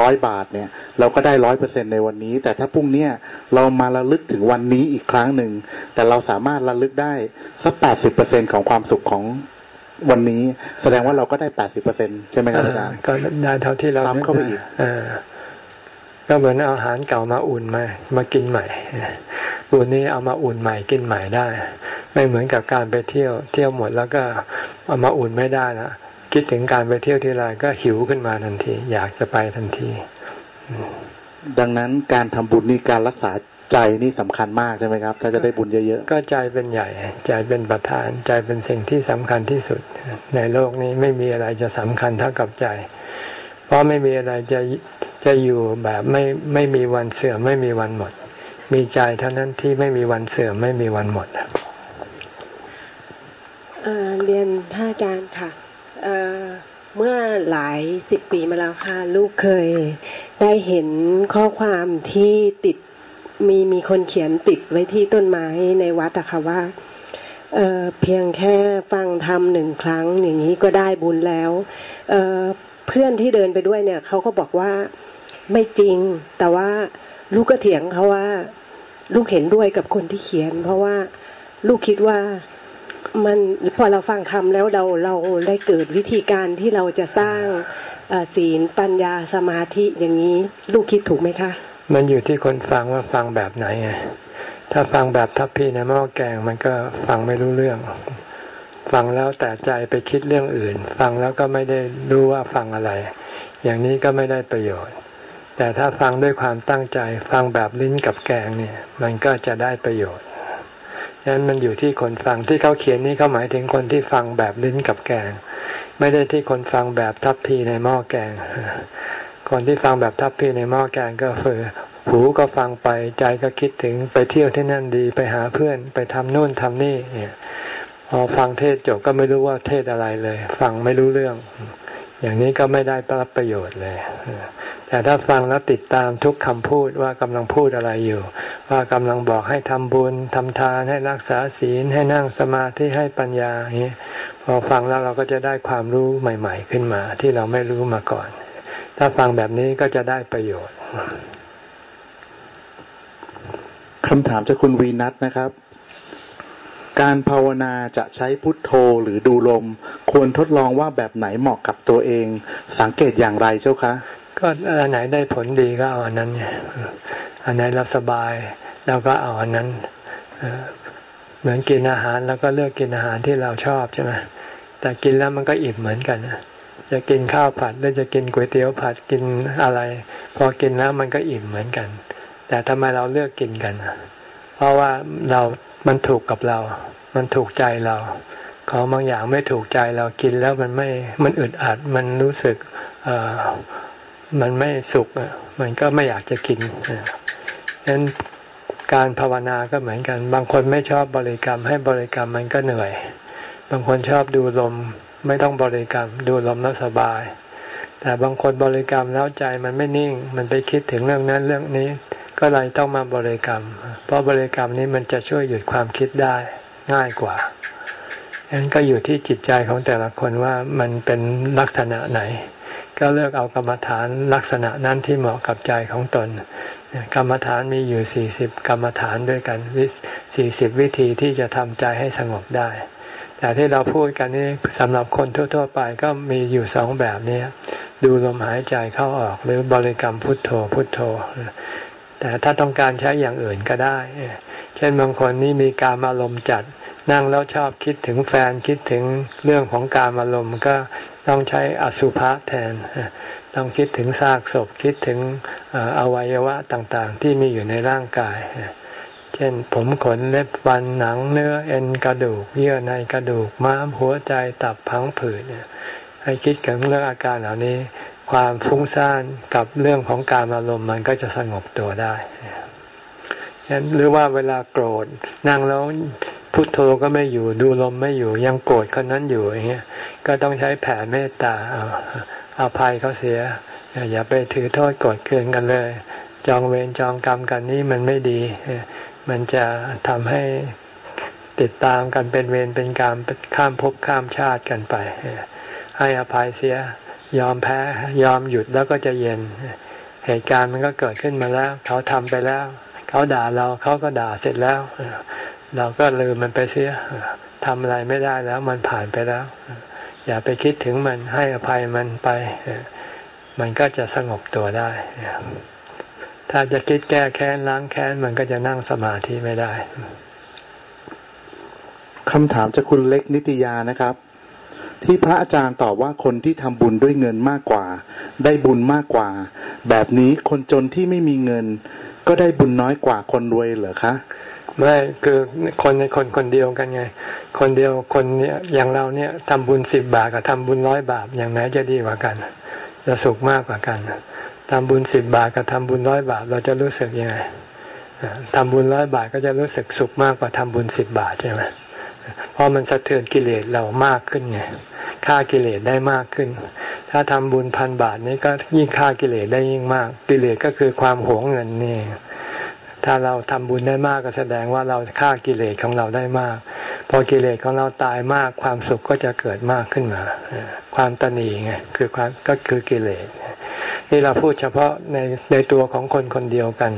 ร้อยบาทเนี่ย เราก็ได้ร้อยเปอร์เซ็นในวันนี้ แต่ถ้าพรุ่งนี้เรามาระลึกถึงวันนี้อีกครั้งหนึ่ง แต่เราสามารถระลึกได้สักแปดสิบเปอร์เซ็นของความสุขของวันนี้ แสดงว่าเราก็ได้แปดสิบเปอร์เซ็นใช่ไหมครับอาจารย์ก็ได้เท่าที่เราซ้ำเข้าไปอีก ก็เหมือนอาหารเก่ามาอุ่นมามากินใหม่บุญนี้เอามาอุ่นใหม่กินใหม่ได้ ไม่เหมือนกับการไปเที่ยว เที่ยวหมดแล้วก็เอามาอุ่นไม่ได้แล้วคิดถึงการไปเที่ยวที่ไรก็หิวขึ้นมาทันที อยากจะไปทันที ดังนั้นการทำบุญนี่การรักษาใจนี่สำคัญมากใช่ไหมครับ ถ้าจะได้บุญเยอะๆ ก็ใจเป็นใหญ่ ใจเป็นประธาน ใจเป็นสิ่งที่สำคัญที่สุด ในโลกนี้ไม่มีอะไรจะสำคัญเท่ากับใจ เพราะไม่มีอะไรจะ จะอยู่แบบไม่ไม่มีวันเสื่อมไม่มีวันหมด มีใจเท่านั้นที่ไม่มีวันเสื่อมไม่มีวันหมดเรียนท่านอาจารย์ค่ะเมื่อหลายสิบปีมาแล้วค่ะ ลูกเคยได้เห็นข้อความที่ติดมีมีคนเขียนติดไว้ที่ต้นไม้ในวัดอะค่ะว่าเเพียงแค่ฟังธรรมหนึ่งครั้งอย่างนี้ก็ได้บุญแล้วเเพื่อนที่เดินไปด้วยเนี่ยเขาก็บอกว่า ไม่จริง แต่ว่าลูกก็เถียงเขาว่า ลูกเห็นด้วยกับคนที่เขียน เพราะว่าลูกคิดว่ามันพอเราฟังคำแล้วเราเราได้เกิดวิธีการที่เราจะสร้างศีลปัญญาสมาธิอย่างนี้ ลูกคิดถูกไหมคะ มันอยู่ที่คนฟังว่าฟังแบบไหนไงถ้าฟังแบบทัพพีในหม้อแกงมันก็ฟังไม่รู้เรื่อง ฟังแล้วแต่ใจไปคิดเรื่องอื่น ฟังแล้วก็ไม่ได้รู้ว่าฟังอะไร อย่างนี้ก็ไม่ได้ประโยชน์ แต่ถ้าฟังด้วยความตั้งใจฟังแบบลิ้นกับแกงเนี่ย มันก็จะได้ประโยชน์นั้นมันอยู่ที่คนฟังที่เขาเขียนนี้เขาหมายถึงคนที่ฟังแบบลิ้นกับแกง ไม่ได้ที่คนฟังแบบทัพพีในหม้อแกง คนที่ฟังแบบทัพพีในหม้อแกงก็คือหูก็ฟังไปใจก็คิดถึงไปเที่ยวที่นั่นดีไปหาเพื่อนไปทำนู่นทำนี่เนี่ยพอฟังเทศจบก็ไม่รู้ว่าเทศอะไรเลย ฟังไม่รู้เรื่อง อย่างนี้ก็ไม่ได้รับประโยชน์เลย แต่ถ้าฟังแล้วติดตามทุกคำพูดว่ากำลังพูดอะไรอยู่ ว่ากำลังบอกให้ทำบุญทำทานให้รักษาศีลให้นั่งสมาธิให้ปัญญาอย่างนี้พอฟังแล้วเราก็จะได้ความรู้ใหม่ ๆ ขึ้นมา ที่เราไม่รู้มาก่อน ถ้าฟังแบบนี้ก็จะได้ประโยชน์คำถามจากคุณวีนัทนะครับ การภาวนาจะใช้พุทโธหรือดูลม ควรทดลองว่าแบบไหนเหมาะกับตัวเอง สังเกตอย่างไรเจ้าคะก็อันไหนได้ผลดีก็เอาอันนั้นอันไหนรับสบายเราก็เอาอันนั้นเหมือนกินอาหารแล้วก็เลือกกินอาหารที่เราชอบใช่ไหมแต่กินแล้วมันก็อิ่มเหมือนกันจะกินข้าวผัดหรือจะกินก๋วยเตี๋ยวผัดกินอะไร พอกินแล้วมันก็อิ่มเหมือนกัน แต่ทำไมเราเลือกกินกัน เพราะว่าเรา มันถูกกับเรา มันถูกใจเรา ของบางอย่างไม่ถูกใจเรากินแล้วมันไม่ มันอึดอัด มันรู้สึกมันไม่สุขมันก็ไม่อยากจะกินฉะนั้นการภาวนาก็เหมือนกัน บางคนไม่ชอบบริกรรม ให้บริกรรมมันก็เหนื่อย บางคนชอบดูลม ไม่ต้องบริกรรม ดูลมแล้วสบาย แต่บางคนบริกรรมแล้วใจมันไม่นิ่ง มันไปคิดถึงเรื่องนั้นเรื่องนี้ ก็เลยต้องมาบริกรรม เพราะบริกรรมนี้มันจะช่วยหยุดความคิดได้ง่ายกว่าฉะนั้นก็อยู่ที่จิตใจของแต่ละคนว่ามันเป็นลักษณะไหน ก็เลือกเอากรรมฐานลักษณะนั้นที่เหมาะกับใจของตน กรรมฐานมีอยู่สี่สิบกรรมฐานด้วยกันสี่สิบวิธีที่จะทำใจให้สงบได้ แต่ที่เราพูดกันนี้สำหรับคนทั่ว ๆ ไปก็มีอยู่สองแบบนี้ดูลมหายใจเข้าออกหรือบริกรรมพุทโธพุทโธ แต่ถ้าต้องการใช้อย่างอื่นก็ได้ เช่นบางคนนี่มีการอารมณ์จัด นั่งแล้วชอบคิดถึงแฟนคิดถึงเรื่องของการอารมณ์ก็ต้องใช้อสุภะแทน ต้องคิดถึงซากศพคิดถึงอวัยวะต่างๆ ที่มีอยู่ในร่างกาย เช่นผมขนเล็บฟันหนังเนื้อเอ็นกระดูก เยื่อในกระดูกม้ามหัวใจตับพังผืดเนี่ยให้คิดถึงเรื่องอาการเหล่านี้ ความฟุ้งซ่านกับเรื่องของการอารมณ์มันก็จะสงบตัวได้หรือว่าเวลาโกรธนั่งแล้วพุทโธก็ไม่อยู่ดูลมไม่อยู่ยังโกรธคนนั้นอยู่อย่างเงี้ยก็ต้องใช้แผ่เมตตาเอาอาภัยเขาเสีย อย่าไปถือโทษโกรธเคืองกันเลย จองเวรจองกรรมกันนี่มันไม่ดี มันจะทำให้ติดตามกันเป็นเวรเป็นกรรมข้ามภพข้ามชาติกันไป ให้อภัยเสีย ยอมแพ้ ยอมหยุดแล้วก็จะเย็น เหตุการณ์มันก็เกิดขึ้นมาแล้ว เขาทำไปแล้ว เขาด่าเราเขาก็ด่าเสร็จแล้ว เราก็ลืมมันไปเสียทำอะไรไม่ได้แล้วมันผ่านไปแล้ว อย่าไปคิดถึงมันให้อภัยมันไป มันก็จะสงบตัวได้ ถ้าจะคิดแก้แค้นล้างแค้นมันก็จะนั่งสมาธิไม่ได้คำถามจากคุณเล็กนิตยานะครับ ที่พระอาจารย์ตอบว่าคนที่ทำบุญด้วยเงินมากกว่า ได้บุญมากกว่า แบบนี้คนจนที่ไม่มีเงิน ก็ได้บุญน้อยกว่าคนรวยเหรอคะไม่คือคนในคนคนเดียวกันไง คนเดียวคนเนี้ยอย่างเราเนี่ยทำบุญสิบบาทกับทำบุญร้อยบาทอย่างไหนจะดีกว่ากัน จะสุขมากกว่ากันทำบุญสิบบาทกับทำบุญร้อยบาท เราจะรู้สึกยังไงทำบุญร้อยบาทก็จะรู้สึกสุขมากกว่าทำบุญสิบบาทใช่ไหม เพราะมันสะเทือนกิเลสเรามากขึ้นไงฆ่ากิเลสได้มากขึ้น ถ้าทำบุญพันบาทนี้ก็ยิ่งฆ่ากิเลสได้ยิ่งมาก กิเลสก็คือความหวงเงินนี่ ถ้าเราทำบุญได้มากก็แสดงว่าเราฆ่ากิเลสของเราได้มาก พอกิเลสของเราตายมากความสุขก็จะเกิดมากขึ้นมา ความตนีไงคือความก็คือกิเลสนี่เราพูดเฉพาะในในตัวของคนคนเดียวกัน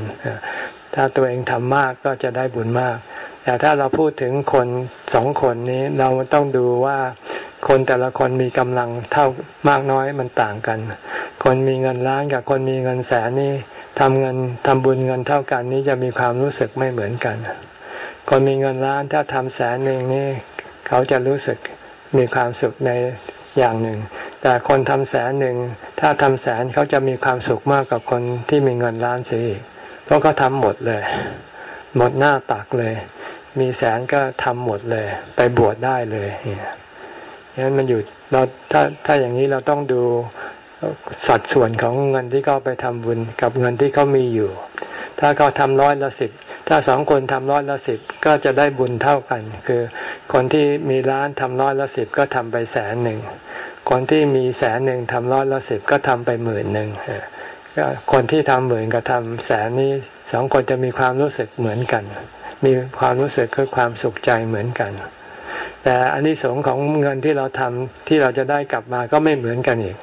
ถ้าตัวเองทำมากก็จะได้บุญมาก แต่ถ้าเราพูดถึงคนสองคนนี้เราต้องดูว่าคนแต่ละคนมีกำลังเท่ามากน้อยมันต่างกัน คนมีเงินล้านกับคนมีเงินแสนนี่ทำเงินทำบุญเงินเท่ากันนี้จะมีความรู้สึกไม่เหมือนกัน คนมีเงินล้านถ้าทำแสนหนึ่งนี่เขาจะรู้สึกมีความสุขในอย่างหนึ่ง แต่คนทำแสนหนึ่งถ้าทำแสนเขาจะมีความสุขมากกว่าคนที่มีเงินล้านเสียอีกเพราะเขาทำหมดเลย หมดหน้าตักเลย มีแสนก็ทำหมดเลย ไปบวชได้เลยเนี่ยนั้นมันอยู่เราถ้าถ้าอย่างนี้เราต้องดูสัดส่วนของเงินที่เขาไปทำบุญกับเงินที่เขามีอยู่ ถ้าเขาทำร้อยละสิบถ้าสองคนทำร้อยละสิบก็จะได้บุญเท่ากัน คือคนที่มีล้านทำร้อยละสิบก็ทำไปแสนหนึ่ง คนที่มีแสนหนึ่งทำร้อยละสิบก็ทำไปหมื่นหนึ่ง คนที่ทำหมื่นกับทำแสนนี้สองคนจะมีความรู้สึกเหมือนกัน มีความรู้สึกคือความสุขใจเหมือนกัน แต่อันนี้สงของเงินที่เราทำที่เราจะได้กลับมาก็ไม่เหมือนกันอีก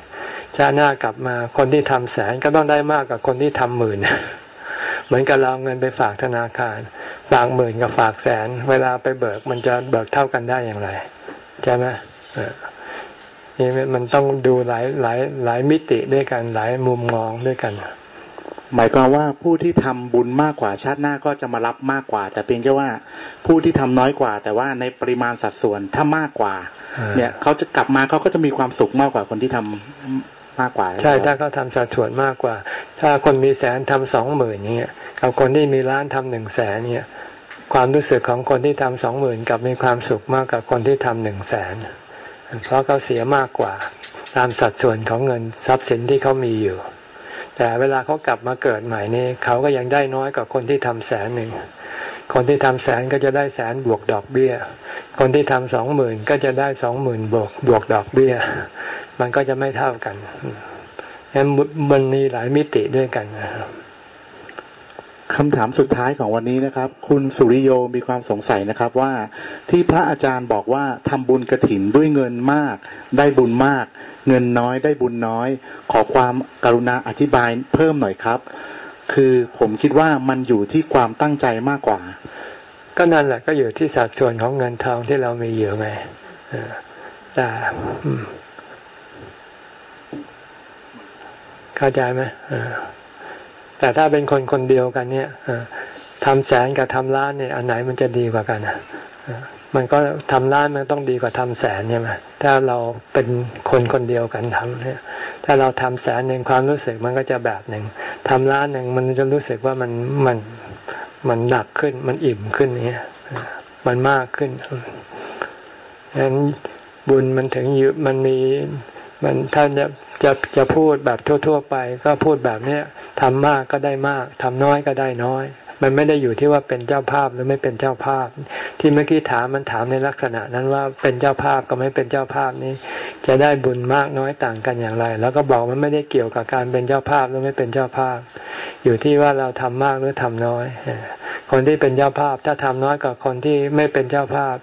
ชาหน้ากลับมาคนที่ทำแสนก็ต้องได้มากกว่าคนที่ทำหมื่นเหมือนกับเราเงินไปฝากธนาคาร ฝากหมื่นกับฝากแสน เวลาไปเบิกมันจะเบิกเท่ากันได้อย่างไรใช่ไหม นี่มันต้องดูหลายหลายหลายมิติด้วยกันหลายมุมมองด้วยกัน หมายความว่าผู้ที่ทำบุญมากกว่าชาติหน้าก็จะมารับมากกว่า แต่เพียงแค่ว่าผู้ที่ทำน้อยกว่า แต่ว่าในปริมาณสัดส่วนถ้ามากกว่า เนี่ยเขาจะกลับมาเขาก็จะมีความสุขมากกว่าคนที่ทำมากกว่า ใช่ถ้าเขาทำสัดส่วนมากกว่า ถ้าคนมีแสนทำสองหมื่นเงี้ยกับคนที่มีล้านทำหนึ่งแสนเนี่ยความรู้สึกของคนที่ทำสองหมื่นกับมีความสุขมากกว่าคนที่ทำหนึ่งแสน เพราะเขาเสียมากกว่า ตามสัดส่วนของเงินทรัพย์สินที่เขามีอยู่ แต่เวลาเขากลับมาเกิดใหม่นี่เขาก็ยังได้น้อยกว่าคนที่ทำแสนหนึ่งคนที่ทำแสนก็จะได้แสนบวกดอกเบี้ย คนที่ทำสองหมื่นก็จะได้สองหมื่นบวกบวกดอกเบี้ย มันก็จะไม่เท่ากันงั้นมันมีหลายมิติด้วยกันนะครับ คำถามสุดท้ายของวันนี้นะครับ คุณสุริโยมีความสงสัยนะครับว่าที่พระอาจารย์บอกว่าทำบุญกระถินด้วยเงินมาก ได้บุญมาก เงินน้อยได้บุญน้อย ขอความกรุณาอธิบายเพิ่มหน่อยครับ คือผมคิดว่ามันอยู่ที่ความตั้งใจมากกว่า ก็นั่นแหละก็อยู่ที่สัดส่วนของเงินทองที่เรามีอยู่ไงแต่เข้าใจไหม แต่ถ้าเป็นคนคนเดียวกันเนี่ยทำแสนกับทำล้านเนี่ยอันไหนมันจะดีกว่ากันมันก็ทำล้านมันต้องดีกว่าทำแสนใช่ไหมถ้าเราเป็นคนคนเดียวกันทำเนี่ยถ้าเราทำแสนหนึ่งความรู้สึกมันก็จะแบบหนึ่งทำล้านหนึ่งมันจะรู้สึกว่ามันมันมันหนักขึ้นมันอิ่มขึ้นเนี่ยมันมากขึ้นฉะนั้นบุญมันถึงอยู่มันมี มันถ้าจะจะจะพูดแบบทั่ว ๆ ไป ก็พูดแบบเนี้ยทำมากก็ได้มากทำน้อยก็ได้น้อย มันไม่ได้อยู่ที่ว่าเป็นเจ้าภาพหรือไม่เป็นเจ้าภาพ ที่เมื่อกี้ถามมันถามในลักษณะนั้นว่าเป็นเจ้าภาพก็ไม่เป็นเจ้าภาพนี้ จะได้บุญมากน้อยต่างกันอย่างไร แล้วก็บอกมันไม่ได้เกี่ยวกับการเป็นเจ้าภาพหรือไม่เป็นเจ้าภาพ อยู่ที่ว่าเราทำมากหรือทำน้อย คนที่เป็นเจ้าภาพถ้าทำน้อยกว่าคนที่ไม่เป็นเจ้าภาพ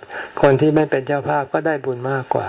คนที่ไม่เป็นเจ้าภาพก็ได้บุญมากกว่า